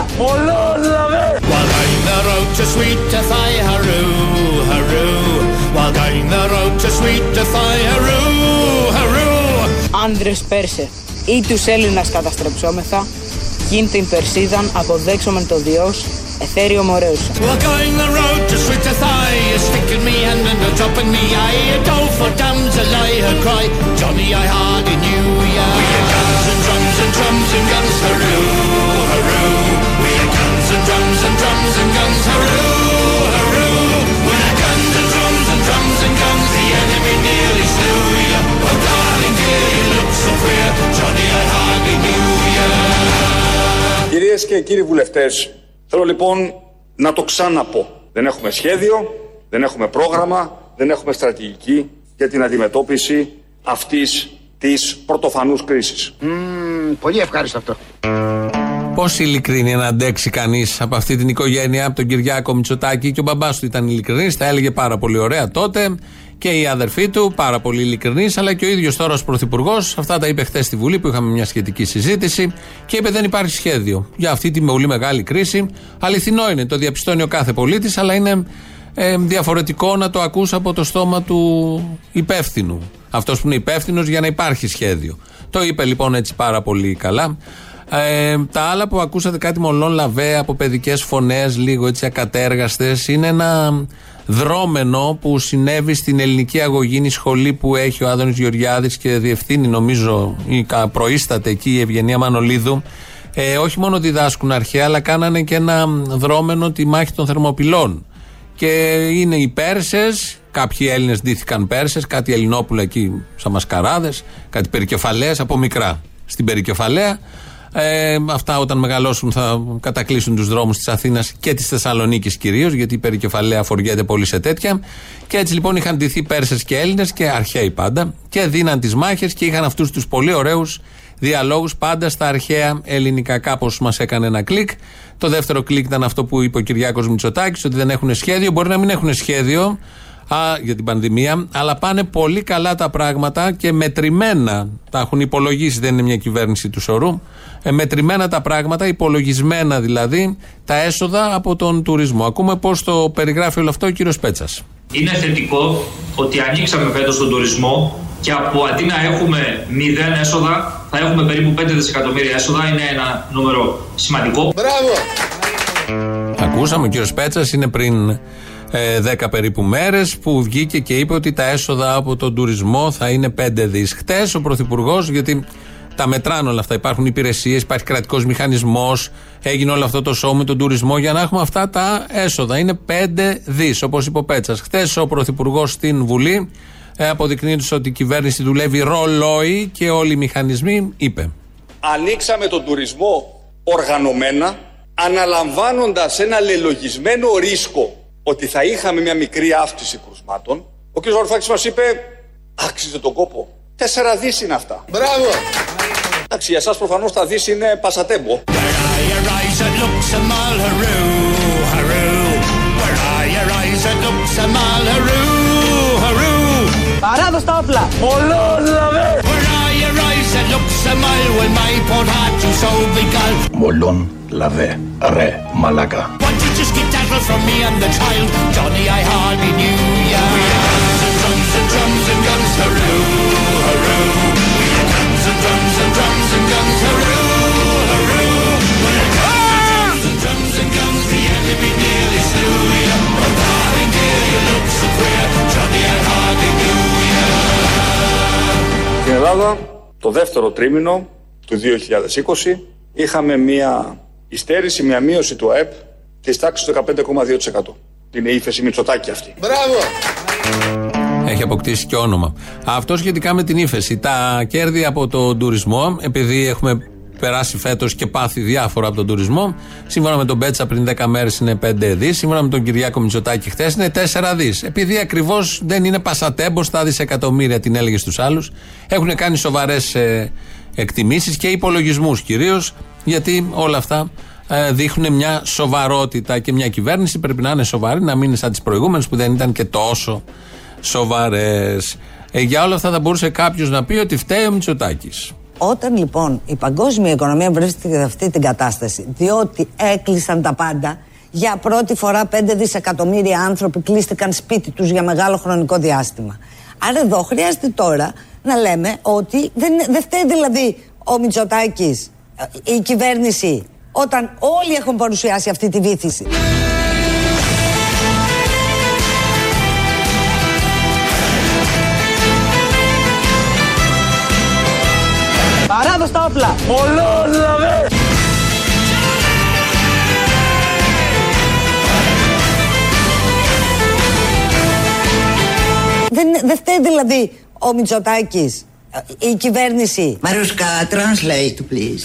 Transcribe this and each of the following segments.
όπλα. Ολόλαβε. While going the road to sweet Defy, haroo, haroo. While going the road to sweet Defy, haroo, haroo. Άνδρες Πέρσε, ή τους Έλληνας καταστρεψόμεθα, κιν την Περσίδαν αποδέξομεν το Διός, Ethereum Moreusa. We're going the road to sweet Defy, sticking me hand and a drop in me eye, a dough for damsel I her cry, Johnny I hardly knew ya. We are guns and drums and drums and guns, haroo, haroo. Κυρίες και κύριοι βουλευτές, θέλω λοιπόν να το ξαναπώ. Δεν έχουμε σχέδιο, δεν έχουμε πρόγραμμα, δεν έχουμε στρατηγική για την αντιμετώπιση αυτής της πρωτοφανούς κρίσης. Mm, πολύ ευχάριστο αυτό. Πόση ειλικρίνεια να αντέξει κανείς από αυτή την οικογένεια, από τον Κυριάκο Μητσοτάκη και ο μπαμπάς του ήταν ειλικρινής, τα έλεγε πάρα πολύ ωραία τότε και η αδερφή του, πάρα πολύ ειλικρινής, αλλά και ο ίδιος τώρας ω πρωθυπουργός. Αυτά τα είπε χθες στη Βουλή που είχαμε μια σχετική συζήτηση και είπε δεν υπάρχει σχέδιο για αυτή τη πολύ μεγάλη κρίση. Αληθινό είναι, το διαπιστώνει ο κάθε πολίτης, αλλά είναι ε, διαφορετικό να το ακούσει από το στόμα του υπεύθυνου. Αυτός που είναι υπεύθυνος για να υπάρχει σχέδιο. Το είπε λοιπόν έτσι πάρα πολύ καλά. Ε, τα άλλα που ακούσατε κάτι μολόν λαβέ από παιδικές φωνές, λίγο έτσι ακατέργαστες, είναι ένα δρόμενο που συνέβη στην ελληνική αγωγήνη σχολή που έχει ο Άδωνης Γεωργιάδης και διευθύνει νομίζω ή προείσταται εκεί η Ευγενία Μανολίδου. Ε, όχι μόνο διδάσκουν αρχαία αλλά κάνανε και ένα δρόμενο τη μάχη των Θερμοπυλών. Και είναι οι Πέρσες κάποιοι Έλληνες ντύθηκαν Πέρσες κάτι Ελληνόπουλα εκεί σαν μασκαράδες κάτι περικεφαλαίες από μικρά στην περικεφαλαία ε, αυτά όταν μεγαλώσουν θα κατακλείσουν τους δρόμους της Αθήνας και της Θεσσαλονίκης κυρίως, γιατί η περικεφαλαία φοριέται πολύ σε τέτοια. Και έτσι λοιπόν είχαν ντυθεί Πέρσες και Έλληνες και αρχαίοι πάντα και δίναν τις μάχες και είχαν αυτούς τους πολύ ωραίους διαλόγους πάντα στα αρχαία ελληνικά. Κάπως μας έκανε ένα κλικ. Το δεύτερο κλικ ήταν αυτό που είπε ο Κυριάκος Μητσοτάκης, ότι δεν έχουν σχέδιο. Μπορεί να μην έχουν σχέδιο, α, για την πανδημία, αλλά πάνε πολύ καλά τα πράγματα και μετρημένα. Τα έχουν υπολογίσει, δεν είναι μια κυβέρνηση του σωρού. Ε, μετρημένα τα πράγματα, υπολογισμένα δηλαδή, τα έσοδα από τον τουρισμό. Ακούμε πώς το περιγράφει όλο αυτό ο κύριος Πέτσας. Είναι θετικό ότι ανοίξαμε φέτος τον τουρισμό και από αντί να έχουμε μηδέν έσοδα, θα έχουμε περίπου 5 δισεκατομμύρια έσοδα. Είναι ένα νούμερο σημαντικό. Μπράβο! Ακούσαμε, ο κύριος Πέτσας είναι πριν ε, 10 περίπου μέρες που βγήκε και είπε ότι τα έσοδα από τον τουρισμό θα είναι 5 δις. Χτες ο Πρωθυπουργός, γιατί τα μετράνε όλα αυτά. Υπάρχουν υπηρεσίες, υπάρχει κρατικός μηχανισμός, έγινε όλο αυτό το σώμα με τον τουρισμό για να έχουμε αυτά τα έσοδα. Είναι 5 δις, όπως είπε ο Πέτσας. Χθε ο Πρωθυπουργός στην Βουλή, ε, αποδεικνύοντα ότι η κυβέρνηση δουλεύει ρολόι και όλοι οι μηχανισμοί, είπε. Ανοίξαμε τον τουρισμό οργανωμένα, αναλαμβάνοντας ένα λελογισμένο ρίσκο ότι θα είχαμε μια μικρή αύξηση κρουσμάτων. Ο κ. Βαρουφάκης μας είπε, άξιζε τον κόπο. Τέσσερα δις είναι αυτά. Μπράβο! Εντάξει, για εσάς προφανώς τα δις είναι πασατέμπο. Παράδο στα όπλα. Ολόλαβε. Μολόν λαβέ, ρε, μαλάκα. from me and the child, Johnny I hardly knew ya. We had guns and drums and drums and guns, haroo, haroo. We had guns and drums and drums and guns, haroo, haroo. We had guns and drums and guns, the enemy nearly slew ya. Oh darling dear, you look so queer, Johnny I hardly knew ya. Στην Ελλάδα, Το δεύτερο τρίμηνο του 2020, είχαμε μια υστέρηση, μια μείωση του ΑΕΠ της τάξης του 15,2%. Είναι η ύφεση Μητσοτάκη αυτή. Μπράβο! Έχει αποκτήσει και όνομα. Αυτό σχετικά με την ύφεση. Τα κέρδη από τον τουρισμό, επειδή έχουμε περάσει φέτος και πάθει διάφορα από τον τουρισμό. Σύμφωνα με τον Πέτσα πριν 10 μέρες είναι 5 δις. Σύμφωνα με τον Κυριάκο Μητσοτάκη χθες είναι 4 δις. Επειδή ακριβώς δεν είναι πασατέμπος στα δισεκατομμύρια, την έλεγε στους άλλους. Έχουν κάνει σοβαρές ε, εκτιμήσεις και υπολογισμούς κυρίως, γιατί όλα αυτά ε, δείχνουν μια σοβαρότητα και μια κυβέρνηση πρέπει να είναι σοβαρή, να μην είναι σαν τις προηγούμενες που δεν ήταν και τόσο σοβαρές. Ε, για όλα αυτά θα μπορούσε κάποιος να πει ότι φταίει ο Μητσοτάκης. Όταν λοιπόν η παγκόσμια οικονομία βρίσκεται σε αυτή την κατάσταση, διότι έκλεισαν τα πάντα, για πρώτη φορά 5 δισεκατομμύρια άνθρωποι κλείστηκαν σπίτι τους για μεγάλο χρονικό διάστημα. Άρα εδώ χρειάζεται τώρα να λέμε ότι δεν, δεν φταίει δηλαδή ο Μητσοτάκης, η κυβέρνηση, όταν όλοι έχουν παρουσιάσει αυτή τη βήθηση. Παράδο στα όπλα! Ολό, δηλαδή! Δεν, δεν φταίει δηλαδή ο Μητσοτάκης, η κυβέρνηση. Μαρούσκα, translate please.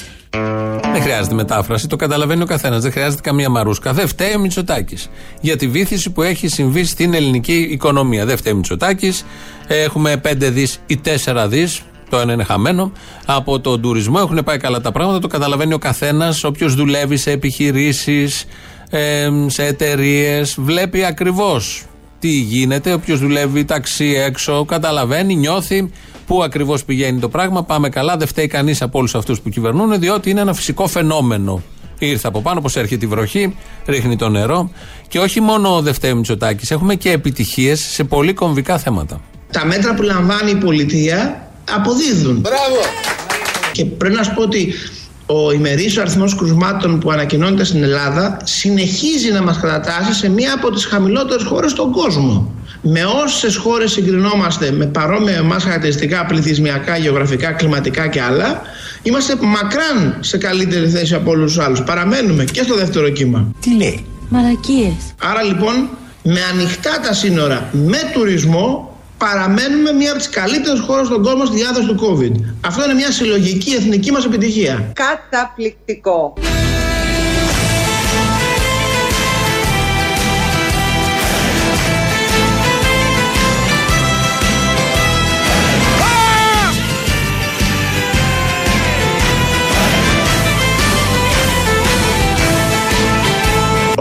Δεν χρειάζεται μετάφραση, το καταλαβαίνει ο καθένας. Δεν χρειάζεται καμία μαρούσκα. Δεν φταίει ο Μητσοτάκης για τη βήθηση που έχει συμβεί στην ελληνική οικονομία. Δεν φταίει ο Μητσοτάκης. Έχουμε 5 δις ή 4 δις, το ένα είναι χαμένο. Από τον τουρισμό έχουν πάει καλά τα πράγματα, το καταλαβαίνει ο καθένας. Όποιος δουλεύει σε επιχειρήσεις, σε εταιρείες, βλέπει ακριβώς τι γίνεται. Όποιος δουλεύει ταξί έξω, καταλαβαίνει, νιώθει πού ακριβώς πηγαίνει το πράγμα. Πάμε καλά, δεν φταίει κανείς από όλους αυτούς που κυβερνούν, διότι είναι ένα φυσικό φαινόμενο. Ήρθε από πάνω, όπω έρχεται η βροχή, ρίχνει το νερό. Και όχι μόνο δεν φταίει ο Μητσοτάκης, έχουμε και επιτυχίες σε πολύ κομβικά θέματα. Τα μέτρα που λαμβάνει η πολιτεία αποδίδουν. Μπράβο! Και πρέπει να σου πω ότι ο ημερής αριθμός κρουσμάτων που ανακοινώνεται στην Ελλάδα συνεχίζει να μας κρατάσει σε μία από τις χαμηλότερες χώρες στον κόσμο. Με όσες χώρες συγκρινόμαστε με παρόμοια εμάς χαρακτηριστικά πληθυσμιακά, γεωγραφικά, κλιματικά και άλλα, είμαστε μακράν σε καλύτερη θέση από όλους τους άλλους. Παραμένουμε και στο δεύτερο κύμα. Τι λέει; Μαλακίες. Άρα λοιπόν, με ανοιχτά τα σύνορα, με τουρισμό, παραμένουμε μία από τις καλύτερες χώρες στον κόσμο στη διάδοση του COVID. Αυτό είναι μια συλλογική εθνική μας επιτυχία. Καταπληκτικό.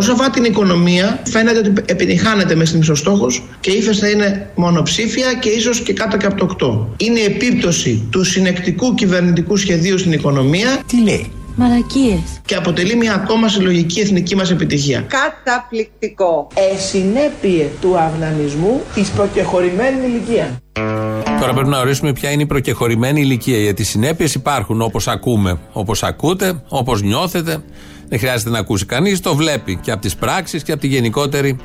Όσο αφορά την οικονομία, φαίνεται ότι επιτυχάνεται μες στην στόχο και η ύφεση θα είναι μονοψήφια και ίσως και κάτω και από το 8. Είναι η επίπτωση του συνεκτικού κυβερνητικού σχεδίου στην οικονομία. Τι λέει; Μαλακίες. Και αποτελεί μια ακόμα συλλογική εθνική μας επιτυχία. Καταπληκτικό. Εσυνέπειε του αυνανισμού της προκεχωρημένης ηλικίας. Τώρα πρέπει να ορίσουμε ποια είναι η προκεχωρημένη ηλικία. Γιατί οι συνέπειες υπάρχουν όπως ακούμε, όπως ακούτε, όπως νιώθετε. Δεν χρειάζεται να ακούσει κανείς, το βλέπει και από τις πράξεις και από τη γενικότερη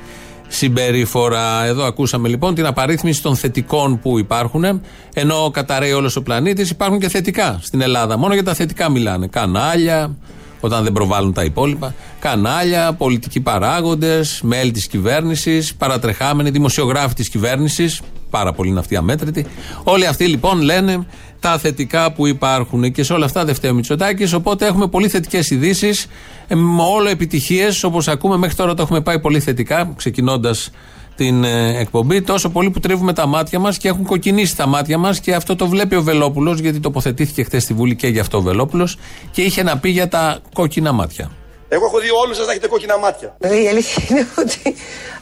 συμπεριφορά. Εδώ ακούσαμε λοιπόν την απαρίθμηση των θετικών που υπάρχουν, ενώ καταραίει όλος ο πλανήτης, υπάρχουν και θετικά στην Ελλάδα. Μόνο για τα θετικά μιλάνε. Κανάλια, όταν δεν προβάλλουν τα υπόλοιπα. Κανάλια, πολιτικοί παράγοντες, μέλη της κυβέρνησης, παρατρεχάμενοι δημοσιογράφοι της κυβέρνησης. Πάρα πολύ είναι αυτοί αμέτρητοι. Όλοι αυτοί λοιπόν λένε τα θετικά που υπάρχουν και σε όλα αυτά δεν φταίει ο Μητσοτάκης. Οπότε έχουμε πολύ θετικές ειδήσεις, με όλο επιτυχίες όπως ακούμε. Μέχρι τώρα το έχουμε πάει πολύ θετικά, ξεκινώντας την ε, εκπομπή. Τόσο πολύ που τρίβουμε τα μάτια μας και έχουν κοκκινήσει τα μάτια μας και αυτό το βλέπει ο Βελόπουλος, γιατί τοποθετήθηκε χθες στη Βουλή και γι' αυτό ο Βελόπουλος και είχε να πει για τα κόκκινα μάτια. Εγώ έχω δει όλους σας να έχετε κόκκινα μάτια. Η αλήθεια είναι ότι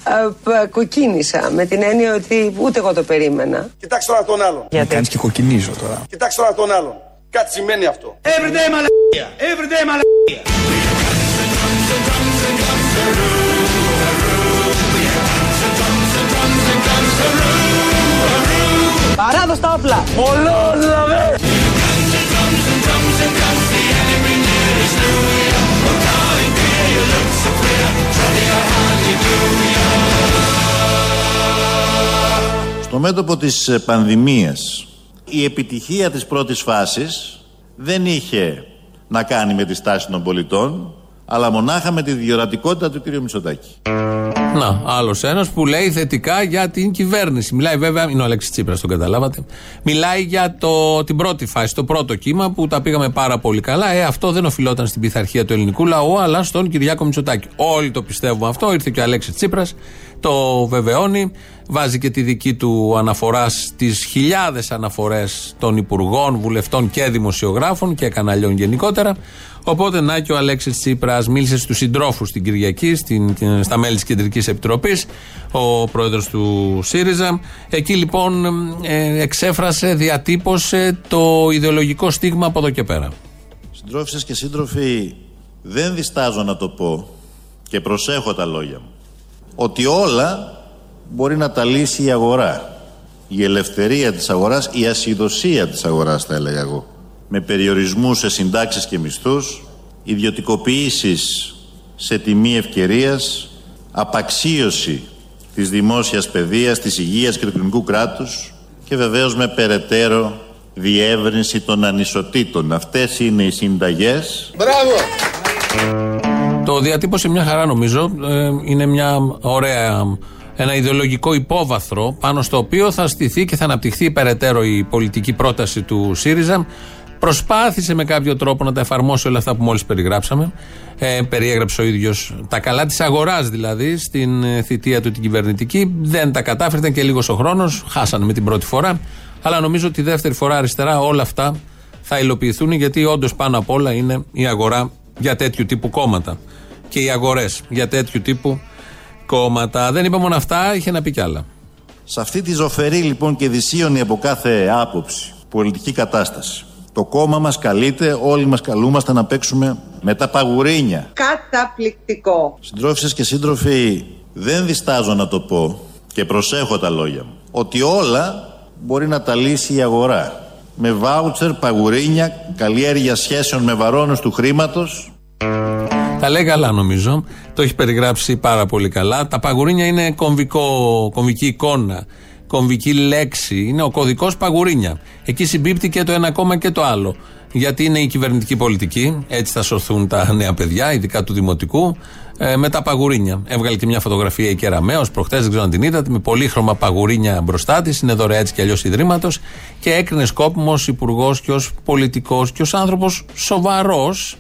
α, κοκκίνησα με την έννοια ότι ούτε εγώ το περίμενα. Κοιτάξτε τώρα τον άλλον. Με κάνεις και κοκκινίζω τώρα. Κοιτάξτε τώρα τον άλλον. Κάτι σημαίνει αυτό. Everyday μαλακία. Everyday μαλακία. Παράδο στα όπλα! Ολό, Στο μέτωπο της ε, πανδημίας η επιτυχία της πρώτης φάσης δεν είχε να κάνει με τη στάση των πολιτών αλλά μονάχα με τη διορατικότητα του κ. Μητσοτάκη. Να, άλλος ένας που λέει θετικά για την κυβέρνηση. Μιλάει βέβαια, είναι ο Αλέξης Τσίπρας, τον καταλάβατε. Μιλάει για το, την πρώτη φάση, το πρώτο κύμα που τα πήγαμε πάρα πολύ καλά. Ε, αυτό δεν οφειλόταν στην πειθαρχία του ελληνικού λαού, αλλά στον Κυριάκο Μητσοτάκη. Όλοι το πιστεύουμε αυτό. Ήρθε και ο Αλέξης Τσίπρας Το βεβαιώνει. Βάζει και τη δική του αναφορά στις χιλιάδες αναφορές των υπουργών, βουλευτών και δημοσιογράφων και καναλιών γενικότερα. Οπότε να και ο Αλέξης Τσίπρας μίλησε στους συντρόφους την Κυριακή, στην, στα μέλη της Κεντρικής Επιτροπής, ο πρόεδρος του ΣΥΡΙΖΑ. Εκεί λοιπόν ε, εξέφρασε, διατύπωσε το ιδεολογικό στίγμα από εδώ και πέρα. Συντρόφισσες και σύντροφοι, δεν διστάζω να το πω και προσέχω τα λόγια μου. Ότι όλα μπορεί να τα λύσει η αγορά. Η ελευθερία της αγοράς, η ασυδοσία της αγοράς θα έλεγα εγώ. Με περιορισμούς σε συντάξεις και μισθούς, ιδιωτικοποιήσεις σε τιμή ευκαιρίας, απαξίωση της δημόσιας παιδείας, της υγείας και του κοινωνικού κράτους και βεβαίως με περαιτέρω διεύρυνση των ανισοτήτων. Αυτές είναι οι συνταγές. Μπράβο! Το διατύπωσε μια χαρά νομίζω. Ε, είναι μια ωραία ένα ιδεολογικό υπόβαθρο πάνω στο οποίο θα στηθεί και θα αναπτυχθεί περαιτέρω η πολιτική πρόταση του ΣΥΡΙΖΑ. Προσπάθησε με κάποιο τρόπο να τα εφαρμόσει όλα αυτά που μόλις περιγράψαμε. Ε, περιέγραψε ο ίδιος τα καλά της αγοράς δηλαδή στην ε, θητεία του την κυβερνητική. Δεν τα κατάφερε, ήταν και λίγος ο χρόνος. Χάσανε με την πρώτη φορά. Αλλά νομίζω ότι δεύτερη φορά αριστερά όλα αυτά θα υλοποιηθούν γιατί όντως πάνω απ' όλα είναι η αγορά για τέτοιου τύπου κόμματα. Και οι αγορές για τέτοιου τύπου κόμματα. Δεν είπε μόνο αυτά, είχε να πει κι άλλα. Σε αυτή τη ζωφερή λοιπόν και δυσίωνη από κάθε άποψη πολιτική κατάσταση. Το κόμμα μας καλείται, όλοι μας καλούμαστε να παίξουμε με τα παγουρίνια. Καταπληκτικό. Συντρόφισσες και σύντροφοι, δεν διστάζω να το πω και προσέχω τα λόγια μου. Ότι όλα μπορεί να τα λύσει η αγορά. Με βάουτσερ, παγουρίνια, καλλιέργεια σχέσεων με βαρόνους του χρήματος τα λέει καλά νομίζω. Το έχει περιγράψει πάρα πολύ καλά. Τα παγουρίνια είναι κομβικό, κομβική εικόνα. Κομβική λέξη. Είναι ο κωδικός παγουρίνια. Εκεί συμπίπτει και το ένα κόμμα και το άλλο. Γιατί είναι η κυβερνητική πολιτική. Έτσι θα σωθούν τα νέα παιδιά, ειδικά του δημοτικού. Ε, με τα παγουρίνια. Έβγαλε και μια φωτογραφία η Κεραμαίο προχτές, δεν ξέρω αν την είδατε, με πολύχρωμα παγουρίνια μπροστά της. Είναι δωρεά έτσι κι αλλιώς ιδρύματος. Και έκρινε σκόπιμος υπουργός και ως πολιτικός και ως άνθρωπος σοβαρός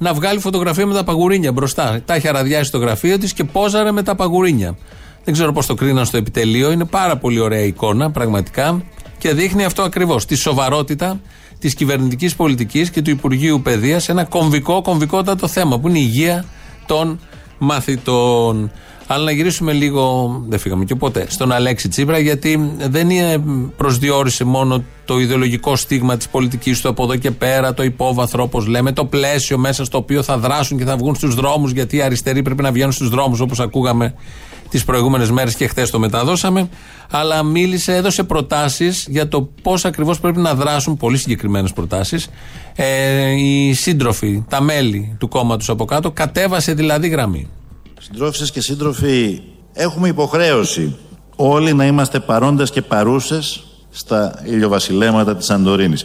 να βγάλει φωτογραφία με τα παγουρίνια μπροστά. Τα είχε αραδιάσει στο γραφείο της και πόζαρε με τα παγουρίνια. Δεν ξέρω πώς το κρίναν στο επιτελείο. Είναι πάρα πολύ ωραία εικόνα, πραγματικά. Και δείχνει αυτό ακριβώς. Τη σοβαρότητα της κυβερνητικής πολιτικής και του Υπουργείου Παιδείας. Ένα κομβικό, κομβικότατο θέμα που είναι η υγεία των μαθητών. Αλλά να γυρίσουμε λίγο, δεν φύγαμε και ποτέ, στον Αλέξη Τσίπρα, γιατί δεν είναι προσδιορίσε μόνο το ιδεολογικό στίγμα της πολιτικής του από εδώ και πέρα, το υπόβαθρο, όπως λέμε, το πλαίσιο μέσα στο οποίο θα δράσουν και θα βγουν στους δρόμους, γιατί οι αριστεροί πρέπει να βγαίνουν στους δρόμους, όπως ακούγαμε τις προηγούμενες μέρες και χθες το μεταδώσαμε. Αλλά μίλησε, έδωσε προτάσεις για το πώς ακριβώς πρέπει να δράσουν, πολύ συγκεκριμένες προτάσεις, ε, οι σύντροφοι, τα μέλη του κόμματος από κάτω. Κατέβασε δηλαδή γραμμή. Συντρόφισσες και σύντροφοι, έχουμε υποχρέωση όλοι να είμαστε παρόντες και παρούσες στα ηλιοβασιλέματα της Σαντορίνης.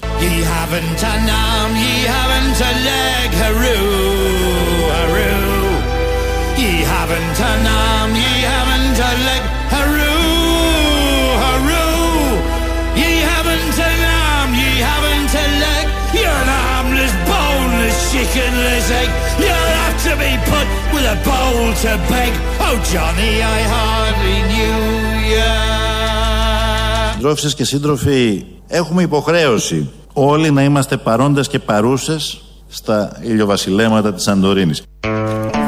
With a bowl to beg. Oh, Johnny, I hardly knew ya. και σύντροφοι, έχουμε υποχρέωση όλοι να είμαστε παρόντες και παρούσες στα ηλιοβασιλέματα της Σαντορίνης.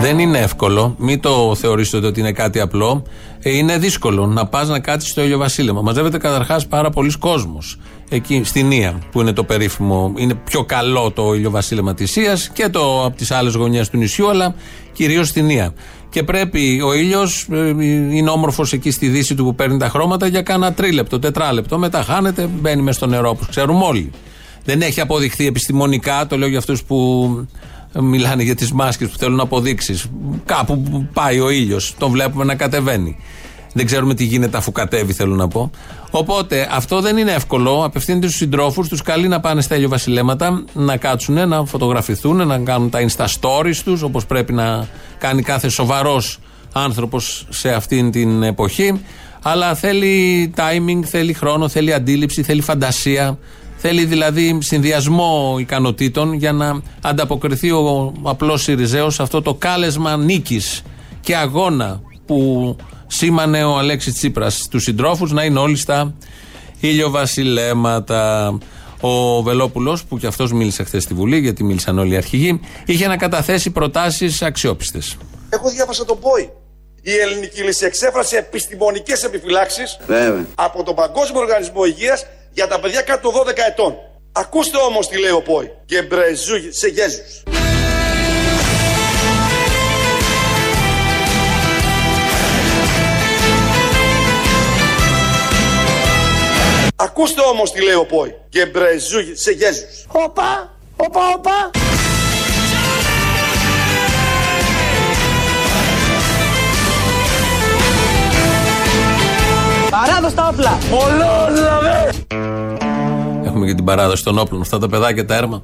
Δεν είναι εύκολο. Μην το θεωρήσετε ότι είναι κάτι απλό. Ε, είναι δύσκολο να πας να κάτσεις στο ηλιοβασίλεμα. Μαζεύεται καταρχάς πάρα πολλοί κόσμος. Εκεί στην Ία, που είναι το περίφημο, είναι πιο καλό το ηλιοβασίλεμα τη Ία και το από τις άλλες γωνιές του νησιού, αλλά κυρίως στην Ία. Και πρέπει ο ήλιος, ε, είναι όμορφος εκεί στη δύση του που παίρνει τα χρώματα για κάνα τρίλεπτο, τετράλεπτο. Μετά χάνεται, μπαίνει μες στο νερό, όπως ξέρουμε όλοι. Δεν έχει αποδειχθεί επιστημονικά, το λέω για αυτούς που μιλάνε για τις μάσκες που θέλουν αποδείξεις. Κάπου πάει ο ήλιος, τον βλέπουμε να κατεβαίνει. Δεν ξέρουμε τι γίνεται αφού κατέβει, θέλω να πω. Οπότε αυτό δεν είναι εύκολο. Απευθύνεται στους συντρόφους, τους καλεί να πάνε στα ηλιοβασιλέματα, να κάτσουν, να φωτογραφηθούν, να κάνουν τα insta stories τους, όπως πρέπει να κάνει κάθε σοβαρός άνθρωπος σε αυτήν την εποχή. Αλλά θέλει timing, θέλει χρόνο, θέλει αντίληψη, θέλει φαντασία. Θέλει δηλαδή συνδυασμό ικανοτήτων για να ανταποκριθεί ο απλός Σιριζέος σε αυτό το κάλεσμα νίκης και αγώνα που σήμανε ο Αλέξης Τσίπρας του συντρόφους να είναι όλοι στα ηλιοβασιλέματα. Ο Βελόπουλος, που και αυτός μίλησε χθες στη Βουλή, γιατί μίλησαν όλοι οι αρχηγοί, είχε να καταθέσει προτάσεις αξιόπιστες. Εγώ διάβασα τον Πόη. Η ελληνική λύση εξέφρασε επιστημονικές επιφυλάξεις από τον Παγκόσμιο Οργανισμό Υγείας για τα παιδιά κάτω των 12 ετών. Ακούστε όμως τι λέει ο Πόη. Γεμπρεζού σε γέζους. Ακούστε όμως τι λέει ο Πόη. Γεμπρεζού σε γέζους. Όπα, όπα, όπα. Παράδοση τα όπλα. Ολόλαβε. Έχουμε και την παράδοση των όπλων. Αυτά τα παιδάκια τα έρμα.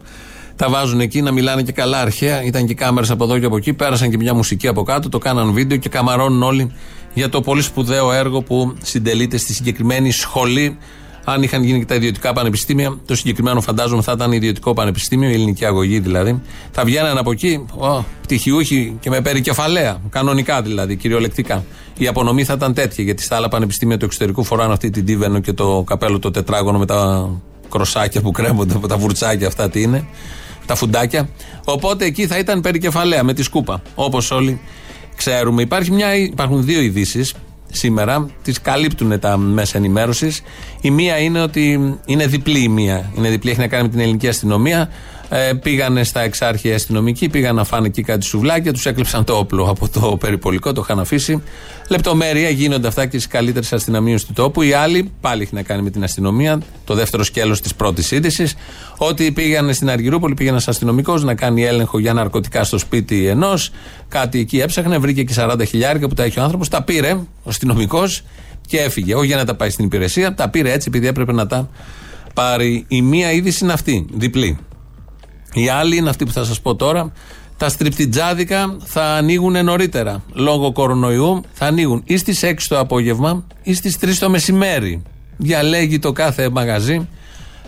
Τα βάζουν εκεί να μιλάνε και καλά αρχαία. Ήταν και κάμερες από εδώ και από εκεί. Πέρασαν και μια μουσική από κάτω. Το κάναν βίντεο και καμαρώνουν όλοι για το πολύ σπουδαίο έργο που συντελείται στη συγκεκριμένη σχολή. Αν είχαν γίνει και τα ιδιωτικά πανεπιστήμια, το συγκεκριμένο φαντάζομαι θα ήταν ιδιωτικό πανεπιστήμιο, η ελληνική αγωγή δηλαδή. Θα βγαίναν από εκεί ο, πτυχιούχοι και με περικεφαλαία, κανονικά δηλαδή, κυριολεκτικά. Η απονομή θα ήταν τέτοια, γιατί στα άλλα πανεπιστήμια του εξωτερικού φοράνε αυτή την τίβενο και το καπέλο το τετράγωνο με τα κροσάκια που κρέμονται, τα βουρτσάκια αυτά τι είναι, τα φουντάκια. Οπότε εκεί θα ήταν περικεφαλαία με τη σκούπα, όπως όλοι ξέρουμε. Υπάρχει μια, υπάρχουν δύο ειδήσεις σήμερα, τις καλύπτουν τα μέσα ενημέρωσης. Η μία είναι ότι είναι διπλή η μία. Είναι διπλή, έχει να κάνει με την ελληνική αστυνομία. Ε, πήγανε στα εξάρχεια αστυνομικοί, πήγαν να φάνε εκεί κάτι σουβλάκια, τους έκλεψαν το όπλο από το περιπολικό, το είχαν αφήσει. Λεπτομέρεια γίνονται αυτά και στις καλύτερες αστυνομίες του τόπου. Η άλλη, πάλι έχει να κάνει με την αστυνομία, το δεύτερο σκέλος της πρώτης είδησης, ότι πήγαν στην Αργυρούπολη, πήγε ένας αστυνομικός να κάνει έλεγχο για ναρκωτικά στο σπίτι ενός. Κάτι εκεί έψαχνε, βρήκε και 40 χιλιάρικα που τα έχει ο άνθρωπος, τα πήρε ο αστυνομικός και έφυγε. Όχι για να τα πάει στην υπηρεσία, τα πήρε έτσι επειδή έπρεπε να τα πάρει. Η μία είδηση είναι αυτή, διπλή. Η άλλη είναι αυτή που θα σας πω τώρα. Τα στριπτιτζάδικα θα ανοίγουν νωρίτερα. Λόγω κορονοϊού θα ανοίγουν ή στις 6 το απόγευμα ή στις 3 το μεσημέρι. Διαλέγει το κάθε μαγαζί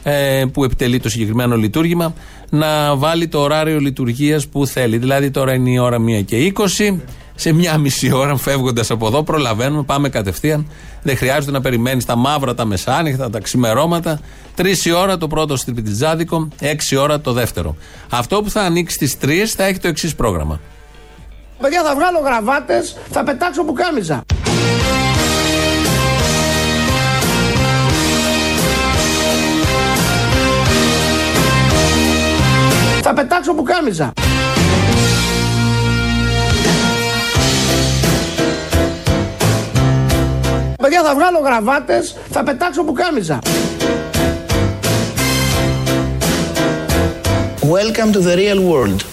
ε, που επιτελεί το συγκεκριμένο λειτουργήμα να βάλει το ωράριο λειτουργίας που θέλει. Δηλαδή τώρα είναι η ώρα 1 και 20 σε μια μισή ώρα φεύγοντας από εδώ, προλαβαίνουμε, πάμε κατευθείαν. Δεν χρειάζεται να περιμένεις τα μαύρα, τα μεσάνυχτα, τα ξημερώματα. Τρεις η ώρα το πρώτο στριπιτιζάδικο, έξι ώρα το δεύτερο. Αυτό που θα ανοίξει στις τρεις θα έχει το εξής πρόγραμμα. Παιδιά, θα βγάλω γραβάτες, θα πετάξω πουκάμιζα. Θα πετάξω πουκάμιζα. Παιδιά θα βγάλω γραβάτες, θα πετάξω πουκάμιζα. Welcome to the real world.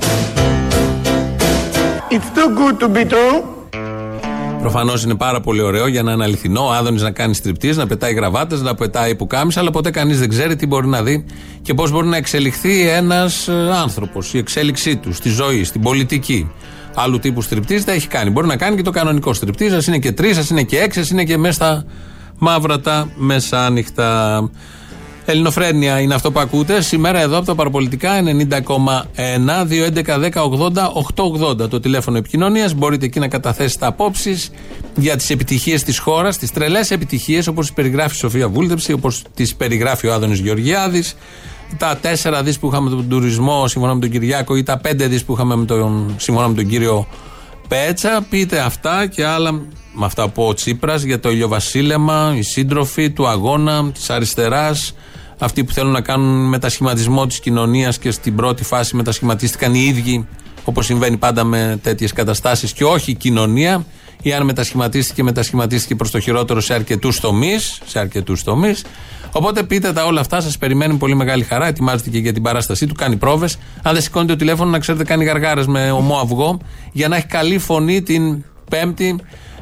It's too good to be true. Προφανώς είναι πάρα πολύ ωραίο για να είναι αληθινό. Ο Άδωνης να κάνει στριπτή, να πετάει γραβάτες, να πετάει πουκάμισα, αλλά ποτέ κανείς δεν ξέρει τι μπορεί να δει και πώς μπορεί να εξελιχθεί ένας άνθρωπος, η εξέλιξή του στη ζωή, στην πολιτική άλλου τύπου στριπτή θα έχει κάνει. Μπορεί να κάνει και το κανονικό στριπτή, α είναι και τρεις, ας είναι και έξι, ας είναι και μέσα στα μαύρα τα μεσάνυχτα. Ελληνοφρένια είναι αυτό που ακούτε. Σήμερα εδώ από τα παραπολιτικά 90,1 211 1080 880 το τηλέφωνο επικοινωνίας. Μπορείτε εκεί να καταθέσετε απόψεις για τις επιτυχίες της χώρας, τις τρελές επιτυχίες όπως τις περιγράφει η Σοφία Βούλτεψη, όπως τις περιγράφει ο Άδωνης Γεωργιάδης, τα 4 δις που είχαμε με τον τουρισμό σύμφωνα με τον Κυριάκο ή τα 5 δις που είχαμε με τον, σύμφωνα με τον κύριο Πέτσα. Πείτε αυτά και άλλα με αυτά που ο Τσίπρας για το ηλιοβασίλεμα, οι σύντροφοι του αγώνα, της αριστεράς, αυτοί που θέλουν να κάνουν μετασχηματισμό της κοινωνίας και στην πρώτη φάση μετασχηματίστηκαν οι ίδιοι, όπως συμβαίνει πάντα με τέτοιες καταστάσεις, και όχι η κοινωνία, ή αν μετασχηματίστηκε, μετασχηματίστηκε προς το χειρότερο σε αρκετούς τομείς. Σε αρκετούς τομείς. Οπότε πείτε τα όλα αυτά, σας περιμένει πολύ μεγάλη χαρά. Ετοιμάζεται και για την παράστασή του, κάνει πρόβες. Αν δεν σηκώνετε το τηλέφωνο, να ξέρετε, κάνει γαργάρες με ομό αυγό για να έχει καλή φωνή την Πέμπτη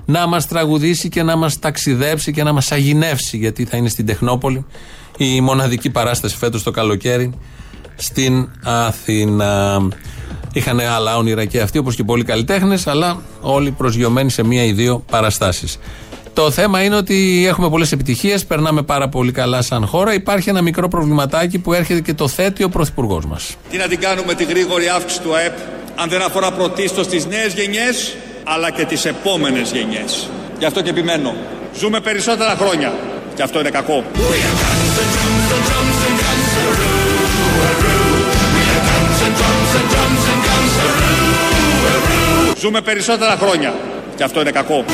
να μας τραγουδήσει και να μας ταξιδέψει και να μας αγινεύσει. Γιατί θα είναι στην Τεχνόπολη η μοναδική παράσταση φέτος το καλοκαίρι στην Αθήνα. Είχαν άλλα όνειρα και αυτοί, όπως και πολλοί καλλιτέχνες, αλλά όλοι προσγειωμένοι σε μία ή δύο παραστάσεις. Το θέμα είναι ότι έχουμε πολλές επιτυχίες, περνάμε πάρα πολύ καλά σαν χώρα. Υπάρχει ένα μικρό προβληματάκι που έρχεται και το θέτει ο Πρωθυπουργός μας. Τι να την κάνουμε τη γρήγορη αύξηση του ΑΕΠ, αν δεν αφορά πρωτίστως τις νέες γενιές, αλλά και τις επόμενες γενιές. Γι' αυτό και επιμένω. Ζούμε περισσότερα χρόνια. Και αυτό είναι κακό. Ζούμε περισσότερα χρόνια. Και αυτό είναι κακό.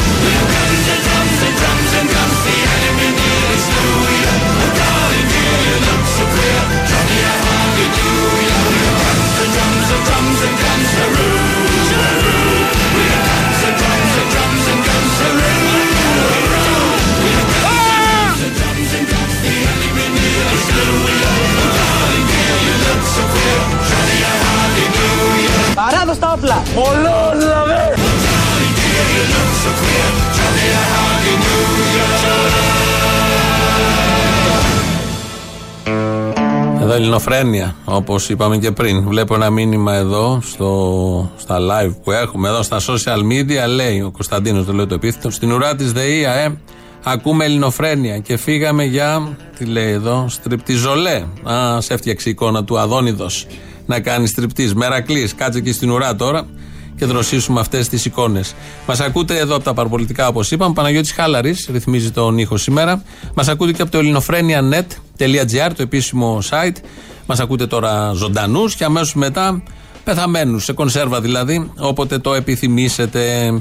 Παράδο τα όπλα. Εδώ ελληνοφρένεια, όπως είπαμε και πριν. Βλέπω ένα μήνυμα εδώ στο, στα live που έχουμε εδώ στα social media. Λέει ο Κωνσταντίνος, το λέω το επίθετο. Στην ουρά της ΔΕΗ, ε, ακούμε ελληνοφρένεια και φύγαμε για. Τι λέει εδώ, στριπτιζολέ. Α, σε έφτιαξε η εικόνα του Αδόνιδος να κάνεις στριπτή. Μερακλής, κάτσε εκεί στην ουρά τώρα και δροσίσουμε αυτές τις εικόνες. Μας ακούτε εδώ από τα παραπολιτικά, όπως είπαμε. Παναγιώτης Χάλαρης ρυθμίζει τον ήχο σήμερα. Μας ακούτε και από το ελληνοφρένια.net.gr, το επίσημο site. Μας ακούτε τώρα ζωντανούς και αμέσως μετά πεθαμένους, σε κονσέρβα δηλαδή, όποτε το επιθυμήσετε.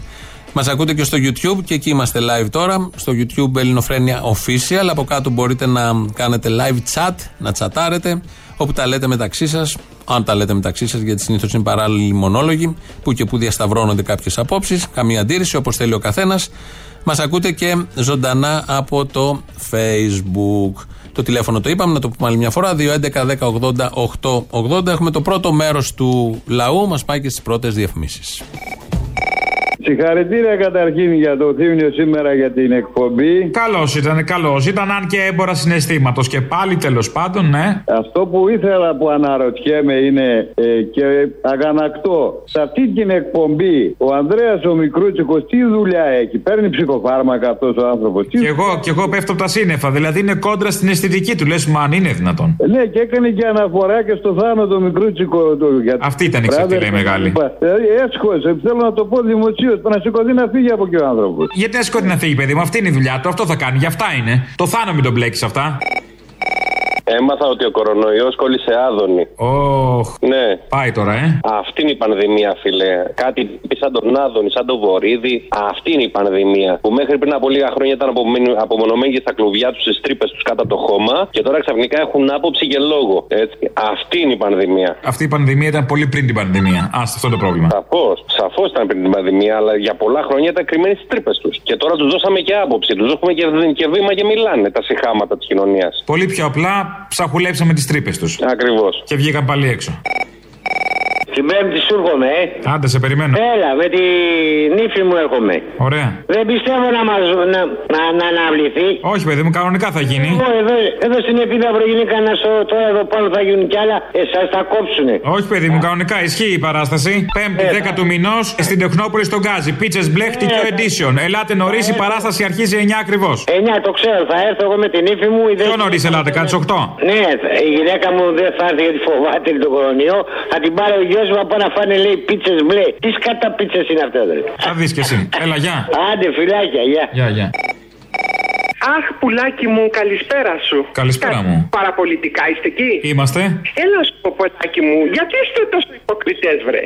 Μας ακούτε και στο YouTube και εκεί είμαστε live τώρα. Στο YouTube Ελληνοφρένια Official. Από κάτω μπορείτε να κάνετε live chat, να τσατάρετε, όπου τα λέτε μεταξύ σας. Αν τα λέτε μεταξύ σας, γιατί συνήθως είναι παράλληλοι μονόλογοι, που και που διασταυρώνονται κάποιες απόψεις. Καμία αντίρρηση, όπως θέλει ο καθένας. Μας ακούτε και ζωντανά από το Facebook. Το τηλέφωνο το είπαμε, να το πούμε άλλη μια φορά. 2.11.10.80.880. Έχουμε το πρώτο μέρος του λαού. Μας πάει και στις πρώτες διαφημίσεις. Συγχαρητήρια καταρχήν για το θύμιο σήμερα για την εκπομπή. Καλό ήταν, καλό. Ήταν αν και έμπορας συναισθήματος. Και πάλι τέλος πάντων, ναι. Αυτό που ήθελα που αναρωτιέμαι είναι ε, και αγανακτώ. Σε αυτή την εκπομπή ο Ανδρέας ο Μικρούτσικος τι δουλειά έχει; Παίρνει ψυχοφάρμακα αυτός ο άνθρωπος; Και εγώ, και εγώ πέφτω από τα σύννεφα. Δηλαδή είναι κόντρα στην αισθητική του. Λες, μα αν είναι δυνατόν. Ε, Ναι, και έκανε και αναφορά και στο θάνατο Μικρούτσικο. Το, για... Αυτή ήταν η ξεφτύλα η μεγάλη. Ε, έσχος, θέλω να το πω δημοσίως. Να σηκωθεί να φύγει από εκεί ο άνθρωπος. Γιατί να σηκώτη να φύγει, παιδί μου, αυτή είναι η δουλειά του. Αυτό θα κάνει, για αυτά είναι. Το θάνο μην τον μπλέκεις αυτά. Έμαθα ότι ο κορονοϊός κόλλησε άδωνη. Ωχ. Ναι. Πάει τώρα, ε. Αυτή είναι η πανδημία, φίλε. Κάτι σαν τον Άδωνη, σαν τον Βορύδη. Αυτή είναι η πανδημία. Που μέχρι πριν από λίγα χρόνια ήταν απομονη- απομονωμένοι στα κλουβιά τους, στις τρύπες τους κάτω από το χώμα. Και τώρα ξαφνικά έχουν άποψη και λόγο. Έτσι. Αυτή είναι η πανδημία. Αυτή η πανδημία ήταν πολύ πριν την πανδημία. Α, αυτό είναι το πρόβλημα. Σαφώς. Σαφώς ήταν πριν την πανδημία, αλλά για πολλά χρόνια ήταν κρυμμένοι στις τρύπες τους. Και τώρα τους δώσαμε και άποψη. Τους έχουμε και, και βήμα και μιλάνε τα συχάματα της κοινωνίας. Πολύ πιο απλά ψαχουλέψαμε τις τρύπες τους. Ακριβώς. Και βγήκαν πάλι έξω. Την Πέμπτη σου έρχομαι, ε. Άντε, σε περιμένω. Έλα, με τη νύφη μου έρχομαι. Ωραία. Δεν πιστεύω να μας να, να, να αναβληθεί. Όχι, παιδί μου, κανονικά θα γίνει. Εγώ εδώ, εδώ στην Επίδαυρο γίνει κανένα σο- τώρα εδώ πάνω θα γίνουν κι άλλα. Εσάς θα κόψουνε. Όχι, παιδί μου, κανονικά ισχύει η παράσταση. Πέμπτη, 10 του μηνός στην Τεχνόπολη στον Γκάζι. Πίτσες Black TQ Edition. Ελάτε νωρίς, η παράσταση αρχίζει 9 ακριβώς. 9 το ξέρω, θα έρθω εγώ με την ύφη μου. η Πιο δεύτερη- νωρίς ελάτε, κάτι στις 8. Ναι, η γυναίκα μου δεν θα έρθει γιατί φοβάται τον κορονοϊό. Θα την πάρει ο γιο μου από να φάνε λέει πίτσες μπλε. Τι σκάτα πίτσες είναι αυτές, ρε. Θα δεις κι εσύ. Έλα, γεια. Άντε, φυλάκια, γεια. Γεια, γεια. Αχ, πουλάκι μου, καλησπέρα σου. Καλησπέρα μου. Παραπολιτικά είστε εκεί; Είμαστε. Έλα σου πω, πουλάκι μου, γιατί είστε τόσο υποκριτές, βρε;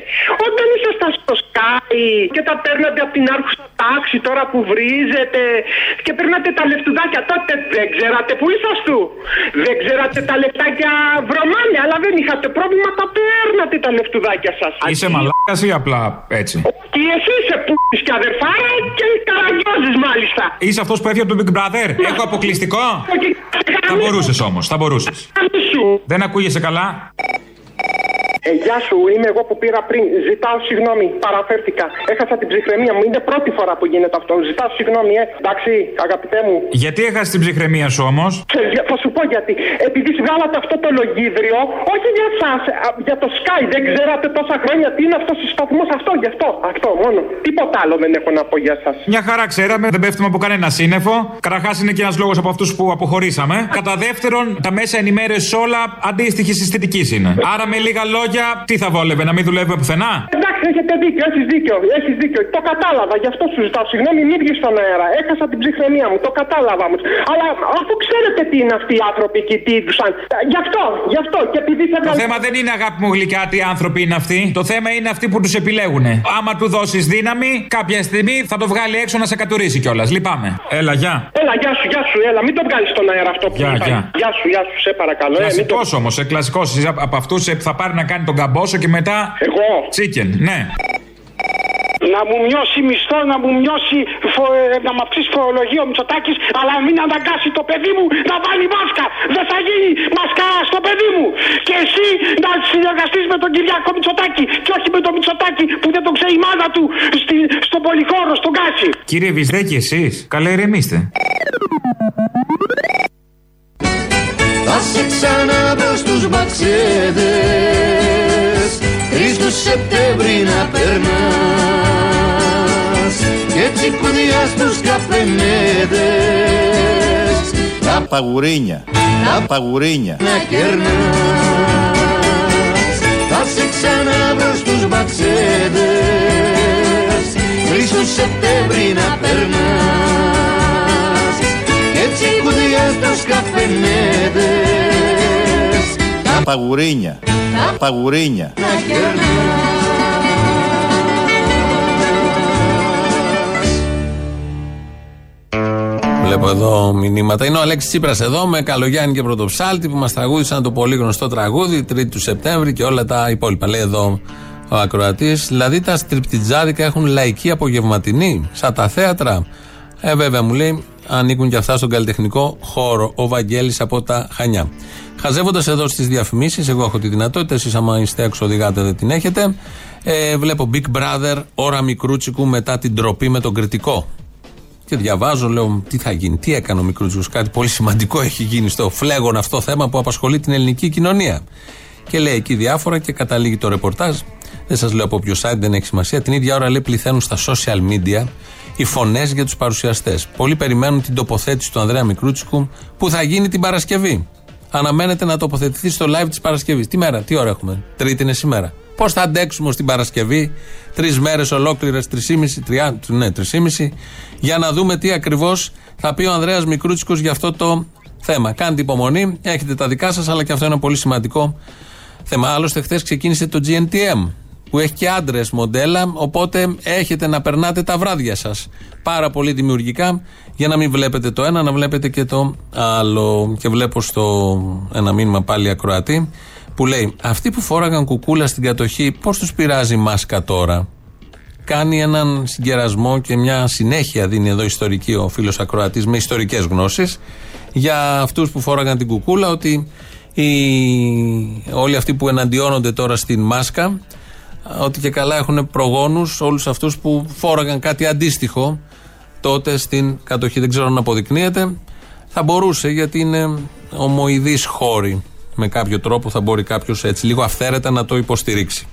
Όταν ήσασταν στο Sky και τα παίρνατε από την άρχουσα τάξη τώρα που βρίζετε και παίρνατε τα λεφτουδάκια τότε, δεν ξέρατε που είσαστε. Δεν ξέρατε τα λεφτάκια βρωμάλια, αλλά δεν είχατε πρόβλημα, τα παίρνατε τα λεφτουδάκια σας. Είσαι μαλάκας ή απλά έτσι; Και εσύ είσαι που και αδερφάρα και καραγκιόζης μάλιστα. Είσαι αυτός που έφυγε από το Big Brother; Έχω αποκλειστικό; Θα μπορούσες όμως, θα μπορούσες. Δεν ακούγεσαι καλά; Ε, γεια σου, είμαι εγώ που πήρα πριν. Ζητάω συγγνώμη, παραφέρθηκα. Έχασα την ψυχραιμία μου. Είναι πρώτη φορά που γίνεται αυτό. Ζητάω συγγνώμη, ε. Εντάξει, αγαπητέ μου. Γιατί έχασες την ψυχραιμία σου όμως; Ξέρεις, για- Θα σου πω γιατί. Επειδή βγάλατε αυτό το λογίδριο, όχι για εσάς, για το Sky. Δεν ξέρατε τόσα χρόνια τι είναι αυτός ο σταθμός. Αυτό, γι' αυτό. Αυτό μόνο. Τίποτα άλλο δεν έχω να πω για εσά. Μια χαρά ξέραμε, δεν πέφτουμε από κανένα σύννεφο. Καταρχάς είναι και ένας λόγος από αυτούς που αποχωρήσαμε. Κατά δεύτερον, τα μέσα ενημέρωσης όλα αντίστοιχης αισθητικής είναι. Άρα με λίγα λόγια λόγια, τι θα βόλευε, να μην δουλεύουμε πουθενά; Εντάξει, έχετε δίκιο, έχεις δίκιο, έχεις δίκιο. Το κατάλαβα, γι' αυτό σου ζητάω συγγνώμη, μην βγεις στον αέρα. Έχασα την ψυχραιμία μου, το κατάλαβα όμως. Αλλά αφού ξέρετε τι είναι αυτοί οι άνθρωποι και τι είδουσαν. Γι' αυτό, γι' αυτό. Και επειδή θα Το θέμα δεν είναι αγάπη μου γλυκά τι άνθρωποι είναι αυτοί. Το θέμα είναι αυτοί που τους επιλέγουν. Άμα του δώσεις δύναμη, κάποια στιγμή θα το βγάλει έξω να σε κατουρίσει κιόλας. Λυπάμαι. Έλα, γεια. Έλα, γεια σου, γεια σου, έλα, μην το βγάλεις στον αέρα αυτό που Γεια, είπα. γεια. Γεια σου, γεια σου, σε παρακαλώ. ε, μην το- Κλασικός όμως, ε, κλασικός. Εσύ από αυτούς που θα πάρει να κάνει τον καμπόσο και μετά. Εγώ. Chicken, ναι. Να μου μειώσει μισθό, να μου μειώσει, φο- ε, να μου αυξήσει φορολογία ο Μητσοτάκης, αλλά μην αναγκάσει το παιδί μου να βάλει μάσκα. Δεν θα γίνει μασκά στο παιδί μου. Και εσύ να συνεργαστείς με τον Κυριάκο Μητσοτάκη και όχι με τον Μητσοτάκη που δεν τον ξέρει η μάνα του στη, στον πολυχώρο, στον Κάση. Κύριε Βυσδέκη, εσείς. Καλά, ηρεμήστε. Θα σε ξαναβρω στους μπαξέδες Τρεις του Σεπτέμβρη να περνάς. Και τσικουδιά στους καφενέδες. Τα παγουρίνια, τα παγουρίνια. να κερνάς. Θα σε ξαναβρω στους μπαξέδες. Τρεις του Σεπτέμβρη να περνάς. Και έτσι κουδιά στους καφενέδες Τα παγουρίνια, τα παγουρίνια. να Βλέπω εδώ μηνύματα. Είναι ο Αλέξης Τσίπρας εδώ με Καλογιάννη και Πρωτοψάλτη που μας τραγούδισαν το πολύ γνωστό τραγούδι 3η του Σεπτέμβρη και όλα τα υπόλοιπα. Λέει εδώ ο ακροατής. Δηλαδή τα στριπτιτζάδικα έχουν λαϊκή απογευματινή, σαν τα θέατρα. Ε, βέβαια μου λέει, ανήκουν και αυτά στον καλλιτεχνικό χώρο. Ο Βαγγέλης από τα Χανιά. Χαζεύοντας εδώ στις διαφημίσεις, εγώ έχω τη δυνατότητα, εσείς άμα είστε έξω οδηγάτε δεν την έχετε. Ε, βλέπω Big Brother, ώρα μικρούτσικου μετά την τροπή με τον κριτικό. Και διαβάζω, λέω, τι θα γίνει, τι έκανε ο Μικρούτσικος. Κάτι πολύ σημαντικό έχει γίνει στο φλέγον αυτό θέμα που απασχολεί την ελληνική κοινωνία. Και λέει εκεί διάφορα και καταλήγει το ρεπορτάζ. Δεν σας λέω από ποιο site, δεν έχει σημασία. Την ίδια ώρα λέει πληθαίνουν στα social media οι φωνές για τους παρουσιαστές. Πολλοί περιμένουν την τοποθέτηση του Ανδρέα Μικρούτσικου που θα γίνει την Παρασκευή. Αναμένεται να τοποθετηθεί στο live της Παρασκευής. Τι μέρα, τι ώρα έχουμε; Τρίτη είναι σήμερα. Πώς θα αντέξουμε στην Παρασκευή, τρεις μέρες ολόκληρες, τρισήμιση, τριά, ναι, τρισήμιση, για να δούμε τι ακριβώς θα πει ο Ανδρέας Μικρούτσικος για αυτό το θέμα. Κάντε υπομονή, έχετε τα δικά σας, αλλά και αυτό είναι ένα πολύ σημαντικό θέμα. Άλλωστε, χθες ξεκίνησε το GNTM, που έχει και άντρες μοντέλα, οπότε έχετε να περνάτε τα βράδια σας. Πάρα πολύ δημιουργικά, για να μην βλέπετε το ένα, να βλέπετε και το άλλο. Και βλέπω στο ένα μήνυμα πάλι ακροατή, που λέει: Αυτοί που φόραγαν κουκούλα στην κατοχή, πώς τους πειράζει η μάσκα τώρα; Κάνει έναν συγκερασμό και μια συνέχεια δίνει εδώ ιστορική ο φίλος Ακροατής με ιστορικές γνώσεις για αυτούς που φόραγαν την κουκούλα ότι οι, όλοι αυτοί που εναντιώνονται τώρα στην μάσκα ότι και καλά έχουν προγόνους όλους αυτούς που φόραγαν κάτι αντίστοιχο τότε στην κατοχή δεν ξέρω αν αποδεικνύεται θα μπορούσε γιατί είναι ομοειδείς χώροι με κάποιο τρόπο θα μπορεί κάποιος έτσι λίγο αυθαίρετα να το υποστηρίξει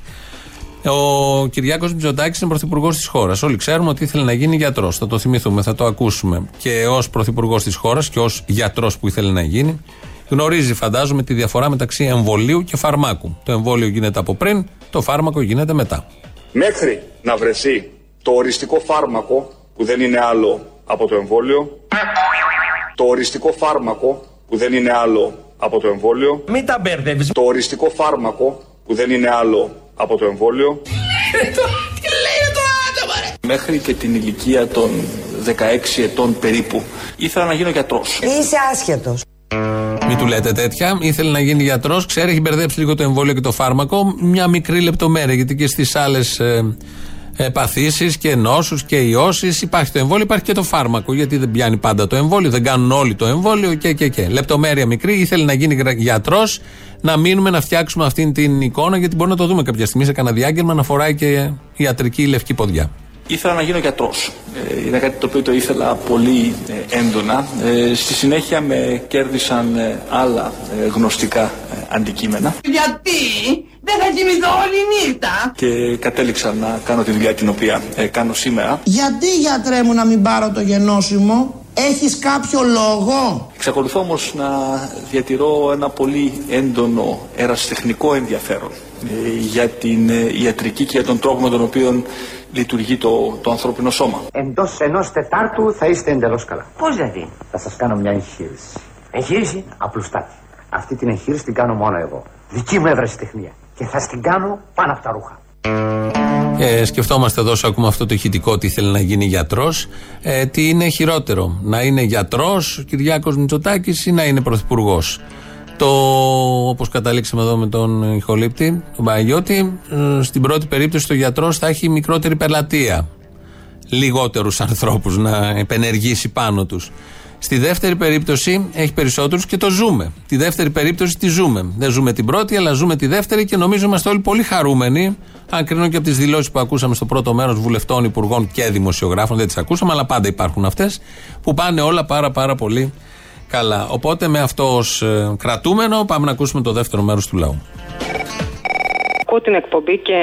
ο Κυριάκος Μητσοτάκης είναι πρωθυπουργός της χώρας. Όλοι ξέρουμε ότι ήθελε να γίνει γιατρός. Θα το θυμηθούμε, θα το ακούσουμε. Και ως πρωθυπουργός της χώρας και ως γιατρός που ήθελε να γίνει, γνωρίζει, φαντάζομαι, τη διαφορά μεταξύ εμβολίου και φαρμάκου. Το εμβόλιο γίνεται από πριν, το φάρμακο γίνεται μετά. Μέχρι να βρεθεί το οριστικό φάρμακο που δεν είναι άλλο από το εμβόλιο, το οριστικό φάρμακο που δεν είναι άλλο από το εμβόλιο, Μην τα μπέρδευεις. το οριστικό φάρμακο που δεν είναι άλλο από το εμβόλιο, Μέχρι και την ηλικία των 16 ετών περίπου ήθελα να γίνω γιατρός. Είσαι άσχετος. Μην του λέτε τέτοια. Ήθελε να γίνει γιατρός, ξέρει, έχει μπερδέψει λίγο το εμβόλιο και το φάρμακο. Μια μικρή λεπτομέρεια, γιατί και στις άλλες ε, παθήσεις και νόσους και ιώσεις υπάρχει το εμβόλιο, υπάρχει και το φάρμακο. Γιατί δεν πιάνει πάντα το εμβόλιο, δεν κάνουν όλοι το εμβόλιο και, και, και. Λεπτομέρεια μικρή, ήθελε να γίνει γιατρός, να μείνουμε να φτιάξουμε αυτή την εικόνα, γιατί μπορεί να το δούμε κάποια στιγμή σε κανένα διάγγελμα να φοράει και ιατρική λευκή ποδιά. Ήθελα να γίνω γιατρός. Ε, είναι κάτι το οποίο το ήθελα πολύ ε, έντονα. Ε, στη συνέχεια με κέρδισαν ε, άλλα ε, γνωστικά ε, αντικείμενα Γιατί; Δεν θα κοιμηθώ όλη νύχτα. και κατέληξα να κάνω τη δουλειά την οποία ε, κάνω σήμερα. Γιατί γιατρέ μου να μην πάρω το γενώσιμο. Έχεις κάποιο λόγο; Εξακολουθώ όμως να διατηρώ ένα πολύ έντονο ερασιτεχνικό ενδιαφέρον ε, για την ε, ιατρική και για τον τρόπο με τον οποίο λειτουργεί το, το ανθρώπινο σώμα. Εντός ενός Τετάρτου θα είστε εντελώς καλά. Πώς δηλαδή. Θα σας κάνω μια εγχείρηση. Εγχείρηση; Απλουστάτη. Αυτή την εγχείρηση την κάνω μόνο εγώ. Δική μου έβρεση τεχνία. Και θα την κάνω πάνω από τα ρούχα. Ε, σκεφτόμαστε εδώ, όσο ακούμε αυτό το ηχητικό, ότι θέλει να γίνει γιατρός. Ε, τι είναι χειρότερο, να είναι γιατρός ο Κυριάκος Μητσοτάκης ή να είναι πρωθυπουργός; Το, όπως καταλήξαμε εδώ με τον ηχολήπτη, τον Παγιώτη, ε, στην πρώτη περίπτωση το γιατρός θα έχει μικρότερη πελατεία. Λιγότερους ανθρώπους να επενεργήσει πάνω τους. Στη δεύτερη περίπτωση έχει περισσότερους και το ζούμε. Τη δεύτερη περίπτωση τη ζούμε. Δεν ζούμε την πρώτη, αλλά ζούμε τη δεύτερη και νομίζω είμαστε όλοι πολύ χαρούμενοι. Αν κρίνω και από τις δηλώσεις που ακούσαμε στο πρώτο μέρος βουλευτών, υπουργών και δημοσιογράφων, δεν τις ακούσαμε, αλλά πάντα υπάρχουν αυτές, που πάνε όλα πάρα πάρα πολύ καλά. Οπότε με αυτό ως ε, κρατούμενο πάμε να ακούσουμε το δεύτερο μέρος του λαού ακούω την εκπομπή και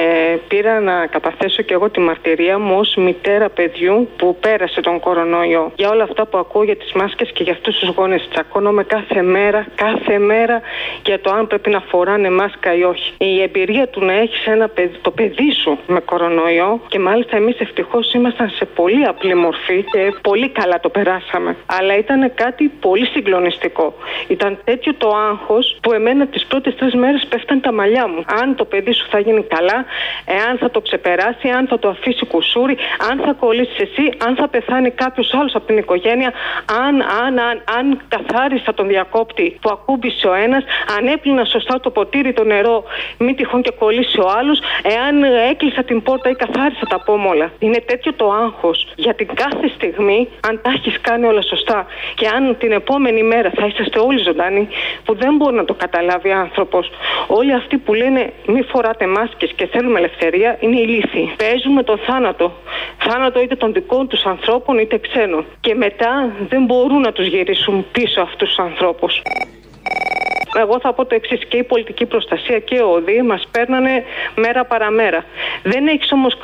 πήρα να καταθέσω και εγώ τη μαρτυρία μου ως μητέρα παιδιού που πέρασε τον κορονοϊό. Για όλα αυτά που ακούω για τις μάσκες και για αυτούς τους γονείς. Τσακώνομαι κάθε μέρα, κάθε μέρα για το αν πρέπει να φοράνε μάσκα ή όχι. Η εμπειρία του να έχεις ένα παιδί, το παιδί σου με κορονοϊό και μάλιστα εμείς ευτυχώς ήμασταν σε πολύ απλή μορφή και πολύ καλά το περάσαμε. Αλλά ήταν κάτι πολύ συγκλονιστικό. Ήταν τέτοιο το άγχος που εμένα τις πρώτες τρεις μέρες πέφταν τα μαλλιά μου. Αν το παιδί σου θα γίνει καλά, εάν θα το ξεπεράσει, αν θα το αφήσει κουσούρι, αν θα κολλήσεις εσύ, αν θα πεθάνει κάποιος άλλος από την οικογένεια, αν, αν, αν, αν καθάρισα τον διακόπτη που ακούμπησε ο ένας, αν έπλυνα σωστά το ποτήρι το νερό, μη τυχόν και κολλήσει ο άλλος, εάν έκλεισα την πόρτα ή καθάρισα τα πόμολα. Είναι τέτοιο το άγχος για την κάθε στιγμή, αν τα έχεις κάνει όλα σωστά και αν την επόμενη μέρα θα είσαστε όλοι ζωντανοί, που δεν μπορεί να το καταλάβει άνθρωπος. Όλοι αυτοί που λένε μη φοράς φοράτε μάσκες και θέλουμε ελευθερία είναι ηλίθιοι. Παίζουμε τον θάνατο. Θάνατο είτε των δικών τους ανθρώπων είτε ξένων. Και μετά δεν μπορούν να τους γυρίσουν πίσω αυτούς τους ανθρώπους. Εγώ θα πω το εξής: και η πολιτική προστασία και ο ΟΔΗ μας παίρνανε μέρα παραμέρα. Δεν έχεις όμως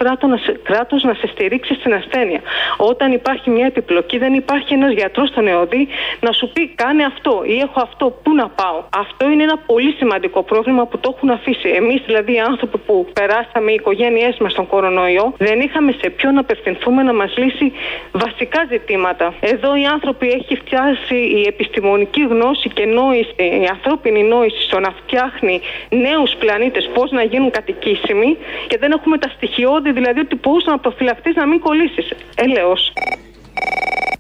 κράτο να σε στηρίξει στην ασθένεια. Όταν υπάρχει μια επιπλοκή, δεν υπάρχει ένας γιατρός στον ΕΟΔΗ να σου πει κάνε αυτό ή έχω αυτό, πού να πάω. Αυτό είναι ένα πολύ σημαντικό πρόβλημα που το έχουν αφήσει. Εμείς δηλαδή οι άνθρωποι που περάσαμε, οι οικογένειές μας στον κορονοϊό, δεν είχαμε σε ποιον απευθυνθούμε να μας λύσει βασικά ζητήματα. Εδώ οι άνθρωποι έχει φτιάσει η επιστημονική γνώση και νόηση, η ανθρώπινη νόηση στο να φτιάχνει νέους πλανήτες, πώς να γίνουν κατοικήσιμοι και δεν έχουμε τα στοιχειώδη, δηλαδή ότι μπορούσε να προφυλαχθεί να μην κολλήσεις. Έλεω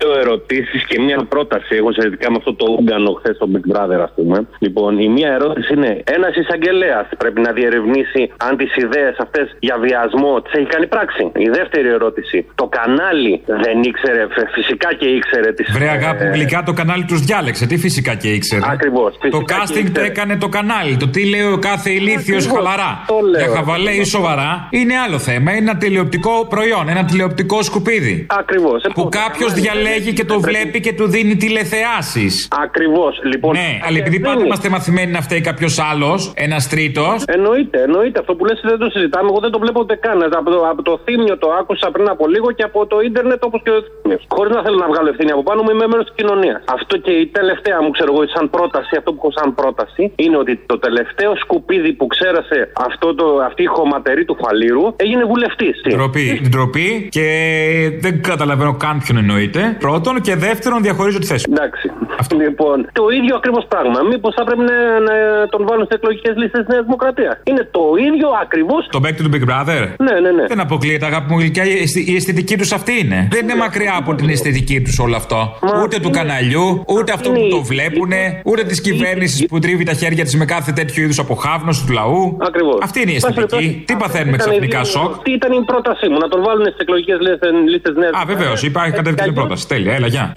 δύο ερωτήσεις και μια πρόταση. Εγώ σχετικά με αυτό το Ούγκανο χθες στο Big Brother, ας πούμε. Λοιπόν, η μία ερώτηση είναι: Ένας εισαγγελέας πρέπει να διερευνήσει αν τις ιδέες αυτές για βιασμό τις έχει κάνει πράξη. Η δεύτερη ερώτηση: Το κανάλι δεν ήξερε, φυσικά και ήξερε τις. Βρε αγάπη, ε... γλυκά το κανάλι τους διάλεξε. Τι φυσικά και ήξερε; Ακριβώς. Το casting το έκανε το κανάλι. Το τι λέει ο κάθε ηλίθιος χαλαρά. Για χαβαλέ ή σοβαρά είναι άλλο θέμα. Είναι ένα τηλεοπτικό προϊόν, ένα τηλεοπτικό σκουπίδι. Ακριβώς. Που κάποιος διαλέγει επιλέγει και το βλέπει και του δίνει τηλεθεάσεις. Ακριβώς. Λοιπόν, ναι, αλλά επειδή πάντα είμαστε μαθημένοι να φταίει κάποιος άλλος, ένας τρίτος. Εννοείται, εννοείται. Αυτό που λες δεν το συζητάμε. Εγώ δεν το βλέπω ούτε καν. Από το, από το θύμιο το άκουσα πριν από λίγο και από το ίντερνετ όπως και ο θύμιος. Χωρίς να θέλω να βγάλω ευθύνη από πάνω μου, είμαι μέρο της κοινωνίας. Αυτό και η τελευταία μου, ξέρω εγώ, σαν πρόταση, αυτό που έχω σαν πρόταση, είναι ότι το τελευταίο σκουπίδι που ξέρασε αυτό το, αυτή η χωματερή του φαλήρου έγινε βουλευτής. Ντροπή. Ντροπή και δεν καταλαβαίνω καν ποιον εννοείται. Πρώτον και δεύτερον, διαχωρίζω τη θέση. Εντάξει. Αυτό. Λοιπόν, το ίδιο ακριβώς πράγμα. Μήπως θα πρέπει να, να τον βάλουν σε εκλογικές λίστες τη Νέα Δημοκρατία. Είναι το ίδιο ακριβώς. Το back to the Big Brother. Ναι, ναι, ναι. Δεν αποκλείεται, αγάπη μου γλυκιά. Η αισθητική τους αυτή είναι. Δεν είναι μακριά από την αισθητική τους όλο αυτό. Μα ούτε του καναλιού, ούτε αυτό που το βλέπουν, ούτε της κυβέρνησης που τρίβει τα χέρια της με κάθε τέτοιο είδους αποχάβνωση του λαού. Ακριβώς. Αυτή είναι η αισθητική. Τι παθαίνουμε ξαφνικά σοκ; Τι ήταν η πρότασή μου, να τον βάλουν στις εκλογικές λίστε Νέας Α, βεβαίως, υπάρχει κατευθυντική πρόταση. Τέλεια, έλα, γεια.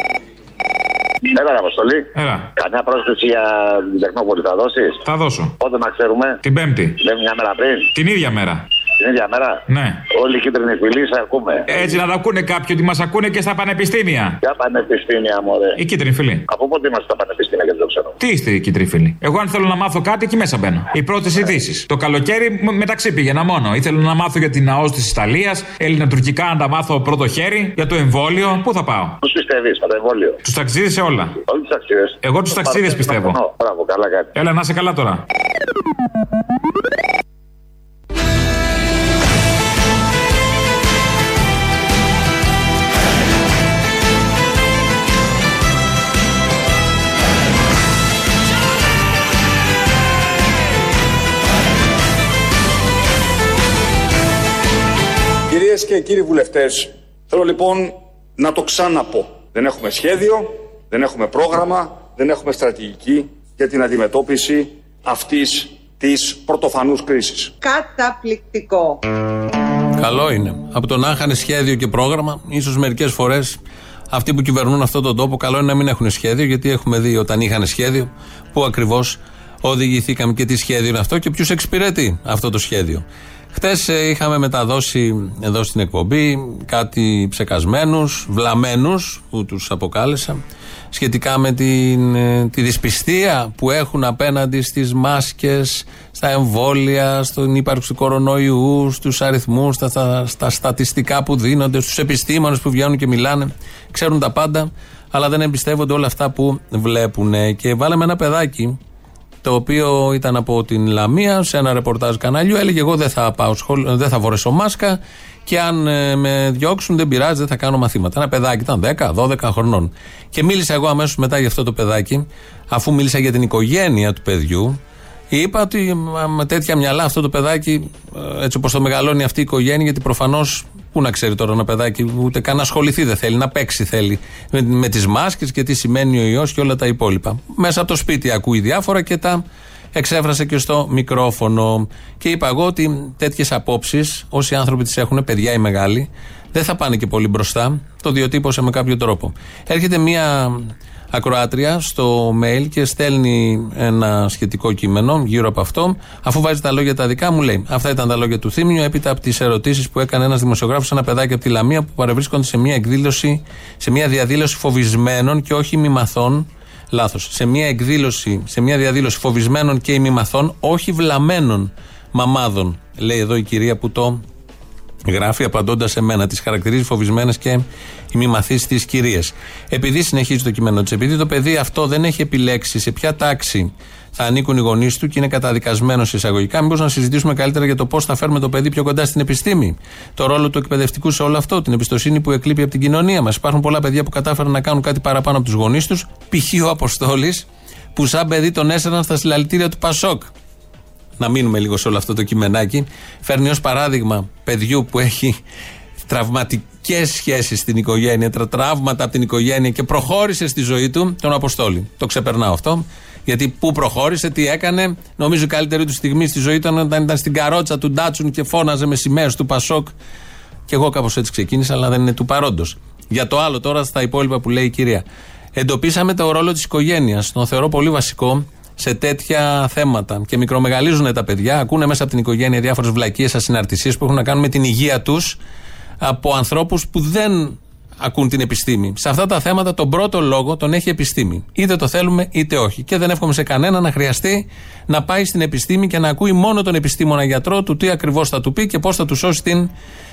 Έλα, Αποστολή. Έλα. Καμιά πρόσθεση για την Τεχνόπολη θα δώσεις; Θα δώσω. Πότε να ξέρουμε; Την Πέμπτη. Δεν μια μέρα πριν. Την ίδια μέρα. Την ίδια μέρα. Ναι. Όλοι οι κίτρινοι φιλοί σε ακούμε. Έτσι να τα ακούνε κάποιοι ότι μας ακούνε και στα πανεπιστήμια. Ποια πανεπιστήμια, μωρέ. Οι κίτρινοι φίλοι. Από πότε είμαστε στα πανεπιστήμια και δεν το ξέρω. Τι είστε οι κίτρινοι φίλοι. Εγώ αν θέλω να μάθω κάτι εκεί μέσα μπαίνω. Οι πρώτες ειδήσεις. Το καλοκαίρι μεταξύ πήγαινα μόνο. Ήθελα να μάθω για την ΑΟΣ της Ιταλίας, ελληνοτουρκικά να τα μάθω πρώτο χέρι, για το εμβόλιο. Πού θα πάω; Του πιστεύεις με το εμβόλιο; Τους ταξίδες σε όλα. Όλοι τους ταξίδες. Εγώ τους ταξίδες πιστεύω. Μπράβο, καλά κάτι. Έλα να σε καλά τώρα. Και κύριοι βουλευτές, θέλω λοιπόν να το ξαναπώ. Δεν έχουμε σχέδιο, δεν έχουμε πρόγραμμα, δεν έχουμε στρατηγική για την αντιμετώπιση αυτής της πρωτοφανούς κρίσης. Καταπληκτικό. Καλό είναι. Από το να είχαν σχέδιο και πρόγραμμα, ίσως μερικές φορές αυτοί που κυβερνούν αυτόν τον τόπο, καλό είναι να μην έχουν σχέδιο, γιατί έχουμε δει όταν είχαν σχέδιο πού ακριβώς οδηγηθήκαμε και τι σχέδιο είναι αυτό και ποιους εξυπηρετεί αυτό το σχέδιο. Χθες είχαμε μεταδώσει εδώ στην εκπομπή κάτι ψεκασμένους, βλαμμένους που τους αποκάλεσα σχετικά με την, ε, τη δυσπιστία που έχουν απέναντι στις μάσκες, στα εμβόλια, στον ύπαρξη του κορονοϊού, στους αριθμούς, στα, στα, στα στατιστικά που δίνονται, στους επιστήμονες που βγαίνουν και μιλάνε. Ξέρουν τα πάντα, αλλά δεν εμπιστεύονται όλα αυτά που βλέπουν. Και βάλαμε ένα παιδάκι το οποίο ήταν από την Λαμία σε ένα ρεπορτάζ καναλιού. Έλεγε: Εγώ δεν θα, πάω σχολ... δεν θα φορέσω μάσκα και αν ε, με διώξουν δεν πειράζει, δεν θα κάνω μαθήματα. Ένα παιδάκι ήταν 10-12 χρονών. Και μίλησα εγώ αμέσως μετά για αυτό το παιδάκι, αφού μίλησα για την οικογένεια του παιδιού. Είπα ότι με τέτοια μυαλά αυτό το παιδάκι, ε, έτσι όπως το μεγαλώνει αυτή η οικογένεια, γιατί προφανώς πού να ξέρει τώρα ένα παιδάκι, ούτε καν να ασχοληθεί δεν θέλει, να παίξει θέλει με, με τις μάσκες και τι σημαίνει ο ιός και όλα τα υπόλοιπα. Μέσα από το σπίτι ακούει διάφορα και τα εξέφρασε και στο μικρόφωνο. Και είπα εγώ ότι τέτοιες απόψεις, όσοι άνθρωποι τις έχουν, παιδιά ή μεγάλοι, δεν θα πάνε και πολύ μπροστά. Το διοτύπωσα με κάποιο τρόπο. Έρχεται μία ακροάτρια στο mail και στέλνει ένα σχετικό κείμενο γύρω από αυτό. Αφού βάζει τα λόγια τα δικά μου, λέει: Αυτά ήταν τα λόγια του Θήμιου. Έπειτα από τις ερωτήσεις που έκανε ένας δημοσιογράφος, ένα παιδάκι από τη Λαμία που παρευρίσκονται σε μια εκδήλωση, σε μια διαδήλωση φοβισμένων και όχι μημαθών Λάθος. Σε μια εκδήλωση, σε μια διαδήλωση φοβισμένων και ημιμαθών, όχι βλαμμένων μαμάδων. Λέει εδώ η κυρία που το γράφει απαντώντας σε μένα. Τις χαρακτηρίζει φοβισμένες και ημιμαθεί της κυρίε. Επειδή συνεχίζει το κείμενο της, επειδή το παιδί αυτό δεν έχει επιλέξει σε ποια τάξη θα ανήκουν οι γονείς του και είναι καταδικασμένος εισαγωγικά. Μήπως να συζητήσουμε καλύτερα για το πώς θα φέρουμε το παιδί πιο κοντά στην επιστήμη. Το ρόλο του εκπαιδευτικού σε όλο αυτό, την εμπιστοσύνη που εκλείπει από την κοινωνία μας. Υπάρχουν πολλά παιδιά που κατάφεραν να κάνουν κάτι παραπάνω από τους γονείς τους. Π.χ. ο Αποστόλης, που σαν παιδί τον έσαιρναν στα συλλαλητήρια του Πασόκ. Να μείνουμε λίγο σε όλο αυτό το κειμενάκι. Φέρνει ως παράδειγμα παιδιού που έχει τραυματικές σχέσεις στην οικογένεια, τραύματα από την οικογένεια και προχώρησε στη ζωή του τον Αποστόλη. Το ξεπερνάω αυτό. Γιατί πού προχώρησε, τι έκανε. Νομίζω η καλύτερη του στιγμή στη ζωή ήταν όταν ήταν στην καρότσα του Ντάτσουν και φώναζε με σημαίες του Πασόκ. Και εγώ κάπως έτσι ξεκίνησα, αλλά δεν είναι του παρόντος. Για το άλλο τώρα, στα υπόλοιπα που λέει η κυρία. Εντοπίσαμε το ρόλο της οικογένειας. Τον θεωρώ πολύ βασικό σε τέτοια θέματα. Και μικρομεγαλίζουν τα παιδιά, ακούνε μέσα από την οικογένεια διάφορες βλακίες, ασυναρτησίες που έχουν να κάνουν με την υγεία τους από ανθρώπους που δεν ακούν την επιστήμη. Σε αυτά τα θέματα τον πρώτο λόγο τον έχει επιστήμη. Είτε το θέλουμε είτε όχι. Και δεν εύχομαι σε κανένα να χρειαστεί να πάει στην επιστήμη και να ακούει μόνο τον επιστήμονα γιατρό του τι ακριβώς θα του πει και πώς θα του σώσει την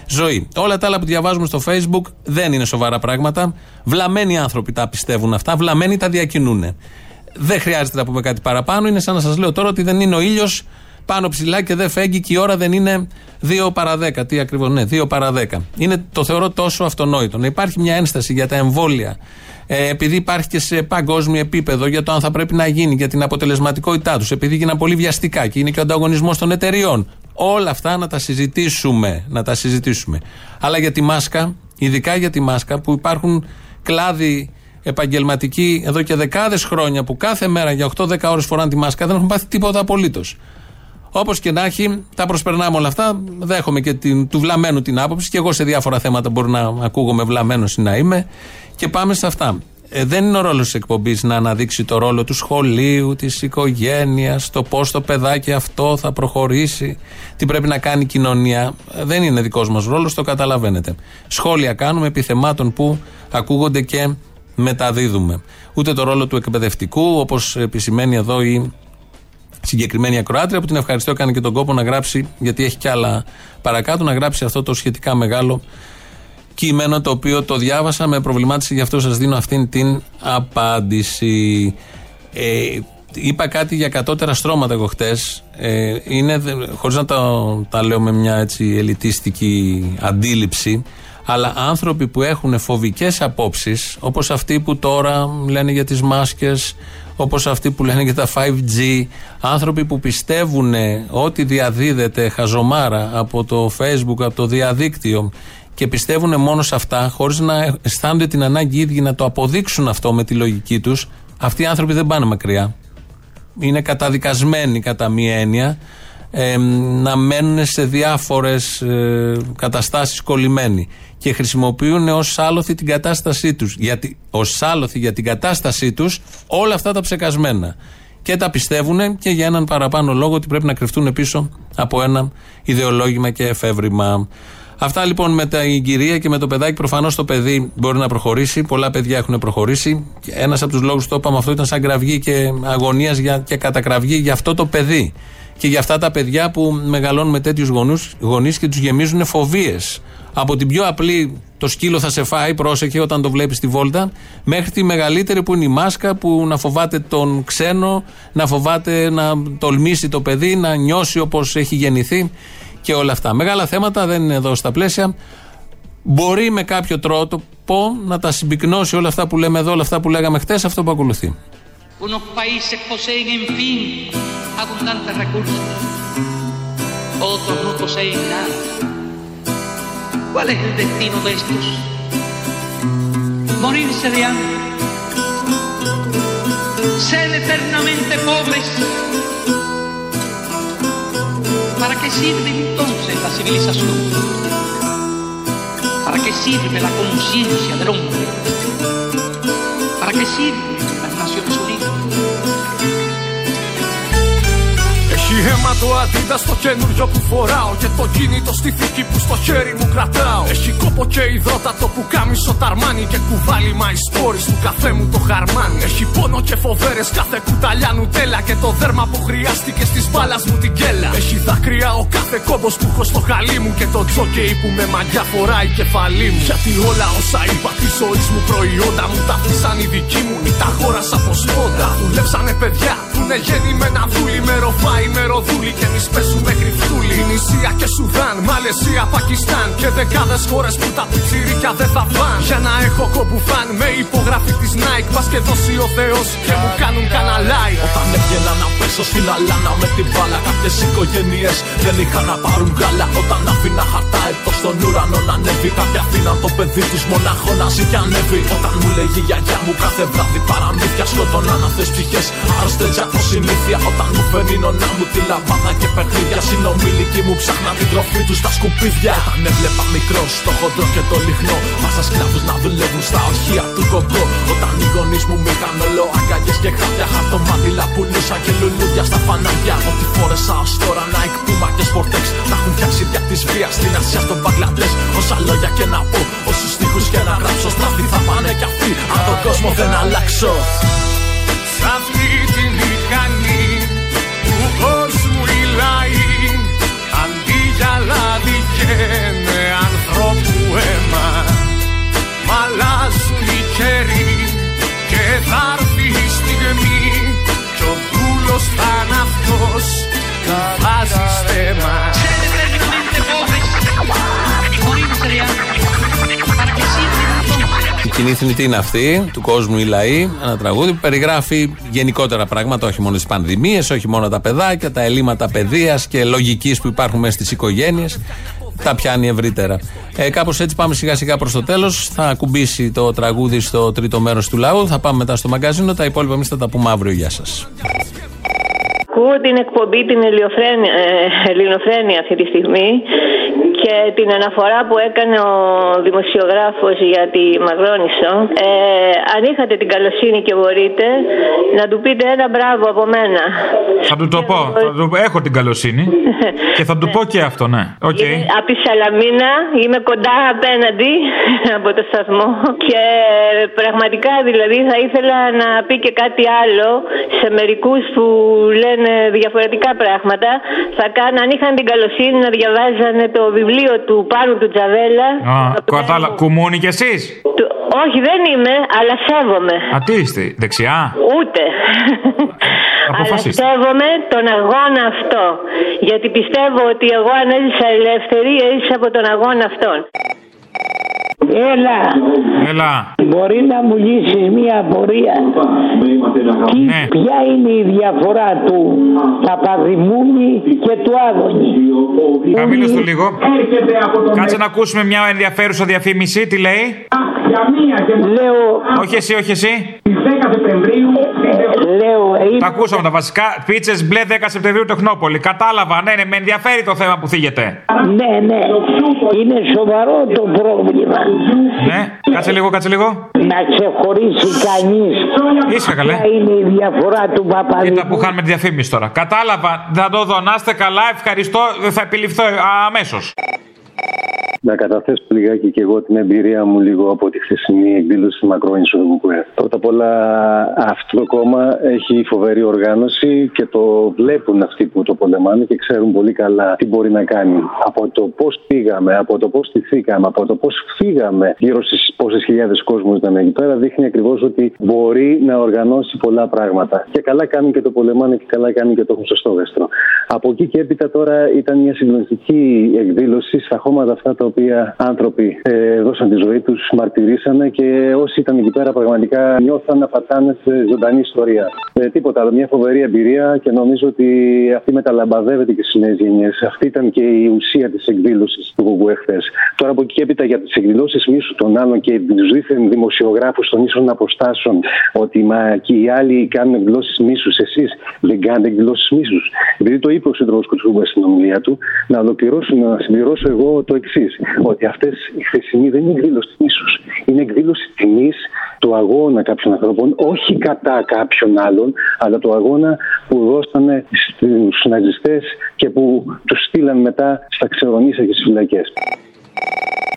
ζωή. Όλα τα άλλα που διαβάζουμε στο Facebook δεν είναι σοβαρά πράγματα. Βλαμμένοι άνθρωποι τα πιστεύουν αυτά, βλαμμένοι τα διακινούν. Δεν χρειάζεται να πούμε κάτι παραπάνω. Είναι σαν να σας λέω τώρα ότι δεν είναι ο ήλιος πάνω ψηλά και δεν φέγγει και η ώρα δεν είναι 2 παρα 10. Τι ακριβώς, ναι, 2 παρα 10. Είναι, το θεωρώ τόσο αυτονόητο. Να υπάρχει μια ένσταση για τα εμβόλια, ε, επειδή υπάρχει και σε παγκόσμιο επίπεδο για το αν θα πρέπει να γίνει, για την αποτελεσματικότητά τους, επειδή γίνανε πολύ βιαστικά και είναι και ο ανταγωνισμός των εταιριών. Όλα αυτά να τα συζητήσουμε. Να τα συζητήσουμε. Αλλά για τη μάσκα, ειδικά για τη μάσκα, που υπάρχουν κλάδοι επαγγελματικοί εδώ και δεκάδες χρόνια που κάθε μέρα για 8-10 ώρες φοράνε τη μάσκα, δεν έχουν πάθει τίποτα απολύτως. Όπως και να έχει, τα προσπερνάμε όλα αυτά. Δέχομαι και την, του βλαμμένου την άποψη και εγώ σε διάφορα θέματα μπορώ να ακούγομαι βλαμμένος ή να είμαι. Και πάμε σε αυτά. Ε, δεν είναι ο ρόλος της εκπομπής να αναδείξει το ρόλο του σχολείου, της οικογένειας, το πώς το παιδάκι αυτό θα προχωρήσει, τι πρέπει να κάνει η κοινωνία. Ε, δεν είναι δικός μας ρόλος, το καταλαβαίνετε. Σχόλια κάνουμε επιθεμάτων που ακούγονται και μεταδίδουμε. Ούτε το ρόλο του εκπαιδευτικού, όπως επισημαίνει εδώ η συγκεκριμένη ακροάτρια που την ευχαριστώ, έκανε και τον κόπο να γράψει, γιατί έχει κι άλλα παρακάτω, να γράψει αυτό το σχετικά μεγάλο κείμενο το οποίο το διάβασα, με προβλημάτισε, γι' αυτό σας δίνω αυτήν την απάντηση. Ε, είπα κάτι για κατώτερα στρώματα εγώ χτες, ε, είναι, χωρίς να τα, τα λέω με μια έτσι ελιτίστικη αντίληψη, αλλά άνθρωποι που έχουν φοβικές απόψεις, όπως αυτοί που τώρα λένε για τις μάσκες, όπως αυτοί που λένε για τα 5G, άνθρωποι που πιστεύουν ότι διαδίδεται χαζομάρα από το Facebook, από το διαδίκτυο και πιστεύουν μόνο σε αυτά, χωρίς να αισθάνονται την ανάγκη οι ίδιοι να το αποδείξουν αυτό με τη λογική τους, αυτοί οι άνθρωποι δεν πάνε μακριά. Είναι καταδικασμένοι κατά μία έννοια ε, να μένουν σε διάφορες ε, καταστάσεις κολλημένοι και χρησιμοποιούν ως άλοθη την κατάστασή τους. Ω άλοθη για την κατάστασή τους όλα αυτά τα ψεκασμένα. Και τα πιστεύουν και για έναν παραπάνω λόγο ότι πρέπει να κρυφτούν πίσω από ένα ιδεολόγημα και εφεύρημα. Αυτά λοιπόν με τα κυρία και με το παιδάκι. Προφανώς το παιδί μπορεί να προχωρήσει. Πολλά παιδιά έχουν προχωρήσει. Ένας από τους λόγους που το είπαμε αυτό ήταν σαν κραυγή και αγωνίας και κατακραυγή για αυτό το παιδί. Και για αυτά τα παιδιά που μεγαλώνουν με τέτοιους γονείς και τους γεμίζουν φοβίες. Από την πιο απλή το σκύλο θα σε φάει, πρόσεχε όταν το βλέπεις στη βόλτα, μέχρι τη μεγαλύτερη που είναι η μάσκα, που να φοβάται τον ξένο, να φοβάται να τολμήσει το παιδί, να νιώσει όπως έχει γεννηθεί και όλα αυτά. Μεγάλα θέματα δεν είναι εδώ στα πλαίσια. Μπορεί με κάποιο τρόπο να τα συμπυκνώσει όλα αυτά που λέμε εδώ, όλα αυτά που λέγαμε χτε, αυτό που ακολουθεί. Unos países poseen, en fin, abundantes recursos. Otros no poseen nada. ¿Cuál es el destino de estos? Morirse de hambre. Ser eternamente pobres ¿Para qué sirve entonces la civilización? ¿Para qué sirve la conciencia del hombre? ¿Para qué sirven Έχει αίμα το αντίδα στο καινούριο που φοράω Και το κινητό στη θήκη που στο χέρι μου κρατάω. Έχει κόπο και υδρότατο που κάμισο ταρμάνι Και κουβάλι μα σπόρι του καφέ μου το χαρμάνι. Έχει πόνο και φοβέρες κάθε κουταλιά νουτέλα Και το δέρμα που χρειάστηκε στις μπάλα μου την κέλα. Έχει δάκρυα ο κάθε κόμπος που έχω στο χαλί μου Και το τζόκεϊ που με μαγιά φοράει κεφαλή μου. Γιατί όλα όσα είπα της ζωής μου προϊόντα μου τα αφήσαν οι δικοί μου Ή τα χώρασα από σπόντα. Δουλέψανε παιδιά που είναι γεννημένα δούλοι με ροφάι με ροδούλη και εμείς παίζουμε κρυφτούλη. Νησία και Σουδάν, Μαλαισία, Πακιστάν και δεκάδες χώρες που τα πιτσίρικα δεν θα πάνε. Για να έχω κομπουφάν με υπογραφή της Nike. Πας και δώσει ο Θεός και μου κάνουν καναλάι. Όταν έβγαινα να πέσω στην αλάνα με την μπάλα, κάποιες οικογένειες δεν είχαν να πάρουν γάλα. Όταν άφηνα χαρτά εδώ στον ουρανό να ανέβει, κάποια αφήναν το παιδί τους μονάχο να ζει και ανέβει. Όταν μου λέγει η γιαγιά μου κάθε βράδυ παραμύθια σκοτώναν αυτέ ψυχές. Άρρωστες από συνήθεια όταν μου 'φερνε η νονά μου τη λαμπάδα και παιχνίδια. Συνομήλικοι μου ψάχναν την τροφή τους στα σκουπίδια. Όταν έβλεπα Μίκυ, το Χοντρό και το Λιγνό. Βάζαν σκλάβους να δουλεύουν στα ορυχεία του Κονγκό. Όταν οι γονείς μου είχαν όλο αγκαλιές και χάπια. Χαρτομάντιλα πουλούσαν και λουλούδια στα φανάρια. Ό,τι φόρεσα ως τώρα Nike, Puma και Sportex. Το 'χουν φτιάξει δια της βίας στην Ασία στο Μπαγκλαντές. Όσα λόγια και να πω, όσους στίχους και να γράψω. Στράφι θα πάνε κι αυτοί. Αν τον κόσμο δεν αλλάξω. Σ' αυτή τη λάδι καίνε ανθρώπου αίμα Μ' αλλάζουν οι καιροί και θα έρθει η στιγμή Κι ο δούλος θα είναι αυτός που βάζει στέμα Η κοινή θνητή είναι αυτή, του κόσμου η λαοί. Ένα τραγούδι που περιγράφει γενικότερα πράγματα, όχι μόνο τις πανδημίες, όχι μόνο τα παιδάκια, τα ελλείμματα παιδείας και λογικής που υπάρχουν μέσα στις οικογένειες. Τα πιάνει ευρύτερα. Ε, Κάπως έτσι πάμε σιγά σιγά προς το τέλος. Θα ακουμπήσει το τραγούδι στο τρίτο μέρος του λαού. Θα πάμε μετά στο μαγκαζίνο. Τα υπόλοιπα εμείς θα τα πούμε αύριο. Γεια σας. Ακούω την εκπομπή την Ελληνοφρένεια, ε, Ελληνοφρένεια αυτή τη στιγμή και την αναφορά που έκανε ο δημοσιογράφος για τη Μαγρόνισο. Ε, αν είχατε την καλοσύνη και μπορείτε να του πείτε ένα μπράβο από μένα. Θα του το πω. Θα του... Έχω την καλοσύνη. και θα του πω και αυτό, ναι. Okay. Από τη Σαλαμίνα είμαι κοντά απέναντι από το σταθμό και πραγματικά δηλαδή θα ήθελα να πει και κάτι άλλο σε μερικούς που λένε διαφορετικά πράγματα. Θα κάνω, αν είχαν την καλοσύνη να διαβάζανε το βιβλίο του Πάνου του Τζαβέλα. Α, κατάλα... Κουμούνι κι εσείς; Όχι, δεν είμαι, αλλά σέβομαι. Α, τι είστε, δεξιά. Ούτε. Αλλά Αποφασίστε. σέβομαι τον αγώνα αυτό. Γιατί πιστεύω ότι εγώ αν έζησα ελεύθερη, έζησα από τον αγώνα αυτόν. Έλα. Έλα. Μπορεί να μου λύσεις μια απορία. Τι, Ναι. Ποια είναι η διαφορά του Παπαδημούλη και του Άδωνη. Χαμήλωσε το λίγο. Κάτσε να ακούσουμε μια ενδιαφέρουσα διαφήμιση. Τι λέει; Λέω. Όχι εσύ, όχι εσύ. Λέω. Τα ακούσαμε τα βασικά. Πίτσες μπλε 10 Σεπτεμβρίου Τεχνόπολη. Κατάλαβα, ναι, ναι, με ενδιαφέρει το θέμα που θίγεται. Ναι, ναι. Είναι σοβαρό το πρόβλημα. Ναι, κάτσε λίγο, κάτσε λίγο. Να ξεχωρίσει κανείς. Ήσυχα καλέ. Ποια είναι η διαφορά του Παπαδημούλη. Κοίτα που χάνουμε τη διαφήμιση τώρα. Κατάλαβα, θα το δω. Να είστε καλά, ευχαριστώ. Θα επιληφθώ αμέσως. Να καταθέσω λιγάκι και εγώ την εμπειρία μου λίγο από τη χθεσινή εκδήλωση Μακρόνη στο ΔΚΕ. Πρώτα απ' όλα, αυτό το κόμμα έχει φοβερή οργάνωση και το βλέπουν αυτοί που το πολεμάνε και ξέρουν πολύ καλά τι μπορεί να κάνει. Από το πώς πήγαμε, από το πώς στηθήκαμε, από το πώς φύγαμε γύρω στις πόσες χιλιάδες κόσμου ήταν εκεί πέρα, δείχνει ακριβώς ότι μπορεί να οργανώσει πολλά πράγματα. Και καλά κάνουν και το πολεμάνε και καλά κάνουν και το έχουν στο στόχαστρο. Από εκεί και έπειτα τώρα ήταν μια συγκλονιστική εκδήλωση στα χώματα αυτά τα οποία άνθρωποι ε, δώσαν τη ζωή τους, μαρτυρήσανε και όσοι ήταν εκεί πέρα πραγματικά νιώθαν να πατάνε σε ζωντανή ιστορία. Ε, τίποτα άλλο, μια φοβερή εμπειρία και νομίζω ότι αυτή μεταλαμπαδεύεται και στις νέες γενιές. Αυτή ήταν και η ουσία της εκδήλωσης του Γουγκουέ χθες. Τώρα από εκεί και έπειτα για τις εκδηλώσεις μίσου των άλλων και τους δίθεν δημοσιογράφους των ίσων αποστάσεων ότι μα και οι άλλοι κάνουν εκδηλώσεις μίσους, εσείς δεν κάνετε εκδηλώσεις μίσους. Επειδή το είπε ο σύντροφος Κουτσούμπα στην ομιλία του, να ολοκληρώσω, να συμπληρώσω εγώ το εξής. Ότι αυτές οι χθεσινοί δεν είναι εκδήλωση μίσου. Είναι εκδήλωση τιμής του αγώνα κάποιων ανθρώπων, όχι κατά κάποιον άλλον, αλλά το αγώνα που δώσανε στους ναζιστές και που τους στείλαν μετά στα ξερονίσια και στις φυλακές.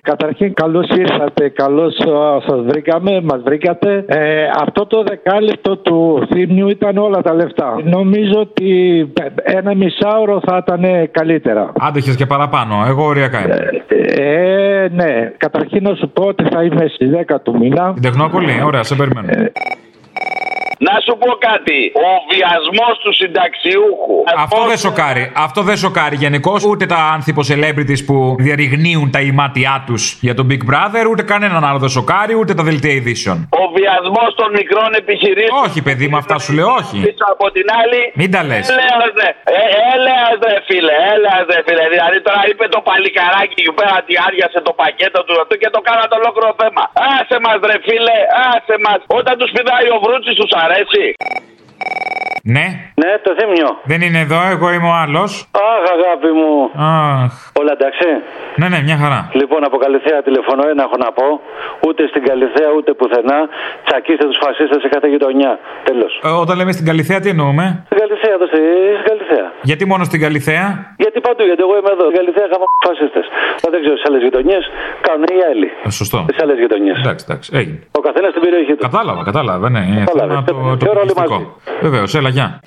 Καταρχήν καλώς ήρθατε, καλώς α, σας βρήκαμε, μας βρήκατε. Ε, αυτό το δεκάλεπτο του θύμιου ήταν όλα τα λεφτά. Νομίζω ότι ένα μισάωρο θα ήταν καλύτερα. Άντεχες και παραπάνω. Εγώ οριακά είμαι. Ε, ναι. Καταρχήν να σου πω ότι θα είμαι στις 10 του μήνα. Την Τεχνόπολη, ωραία, σε περιμένω. Να σου πω κάτι. Ο βιασμός του συνταξιούχου. Αυτό δεν σοκάρει. Αυτό δεν σοκάρει γενικώς ούτε τα άνθρωπο celebrities που διαρριγνύουν τα ημάτια τους για τον Big Brother, ούτε κανέναν άλλο δεν σοκάρει, ούτε τα δελτία ειδήσεων. Ο βιασμός των μικρών επιχειρήσεων. Όχι, παιδί μου, αυτά σου λέω, όχι. Πίσω από την άλλη. Μην τα λες. Έλεας ρε, ε, έλεας ρε φίλε, έλεας ρε φίλε. Δηλαδή τώρα είπε το παλικαράκι εκεί πέρα ότι άριασε το πακέτο του αυτού και το κάνατε ολόκληρο θέμα. Άσε μας ρε φίλε, άσε μας. Όταν τους πηδάει ο βρούτσι του αρέσει. Ναι. Ναι, το θύμιο. Δεν είναι εδώ, εγώ είμαι ο άλλος. Αχ, αγάπη μου. Αχ. Όλα εντάξει; Ναι, ναι, μια χαρά. Λοιπόν, από Καλυθέα τηλεφωνώ, ένα έχω να πω. Ούτε στην Καλυθέα ούτε πουθενά. Τσακίστε τους φασίστες σε κάθε γειτονιά. Τέλος. Ε, όταν λέμε στην Καλυθέα, τι εννοούμε; Στην Καλυθέα, εδώ στη στην Καλυθέα. Γιατί μόνο στην Καλυθέα; Γιατί παντού, γιατί εγώ είμαι εδώ. Στην Καλυθέα γαμώ φασίστες. Δεν ξέρω στι άλλες γειτονιές κάνουν οι άλλοι. Ε, σωστό. Στι άλλες γειτονιές. Εντάξει, εντάξει, έγινε. Ο καθένας στην περιοχή του. Κατάλαβα, κατάλαβα, ναι. Κατάλαβες. Θέμα το, το Και ώρα όλοι πικιστικό. Βεβαίως, έλα, nha.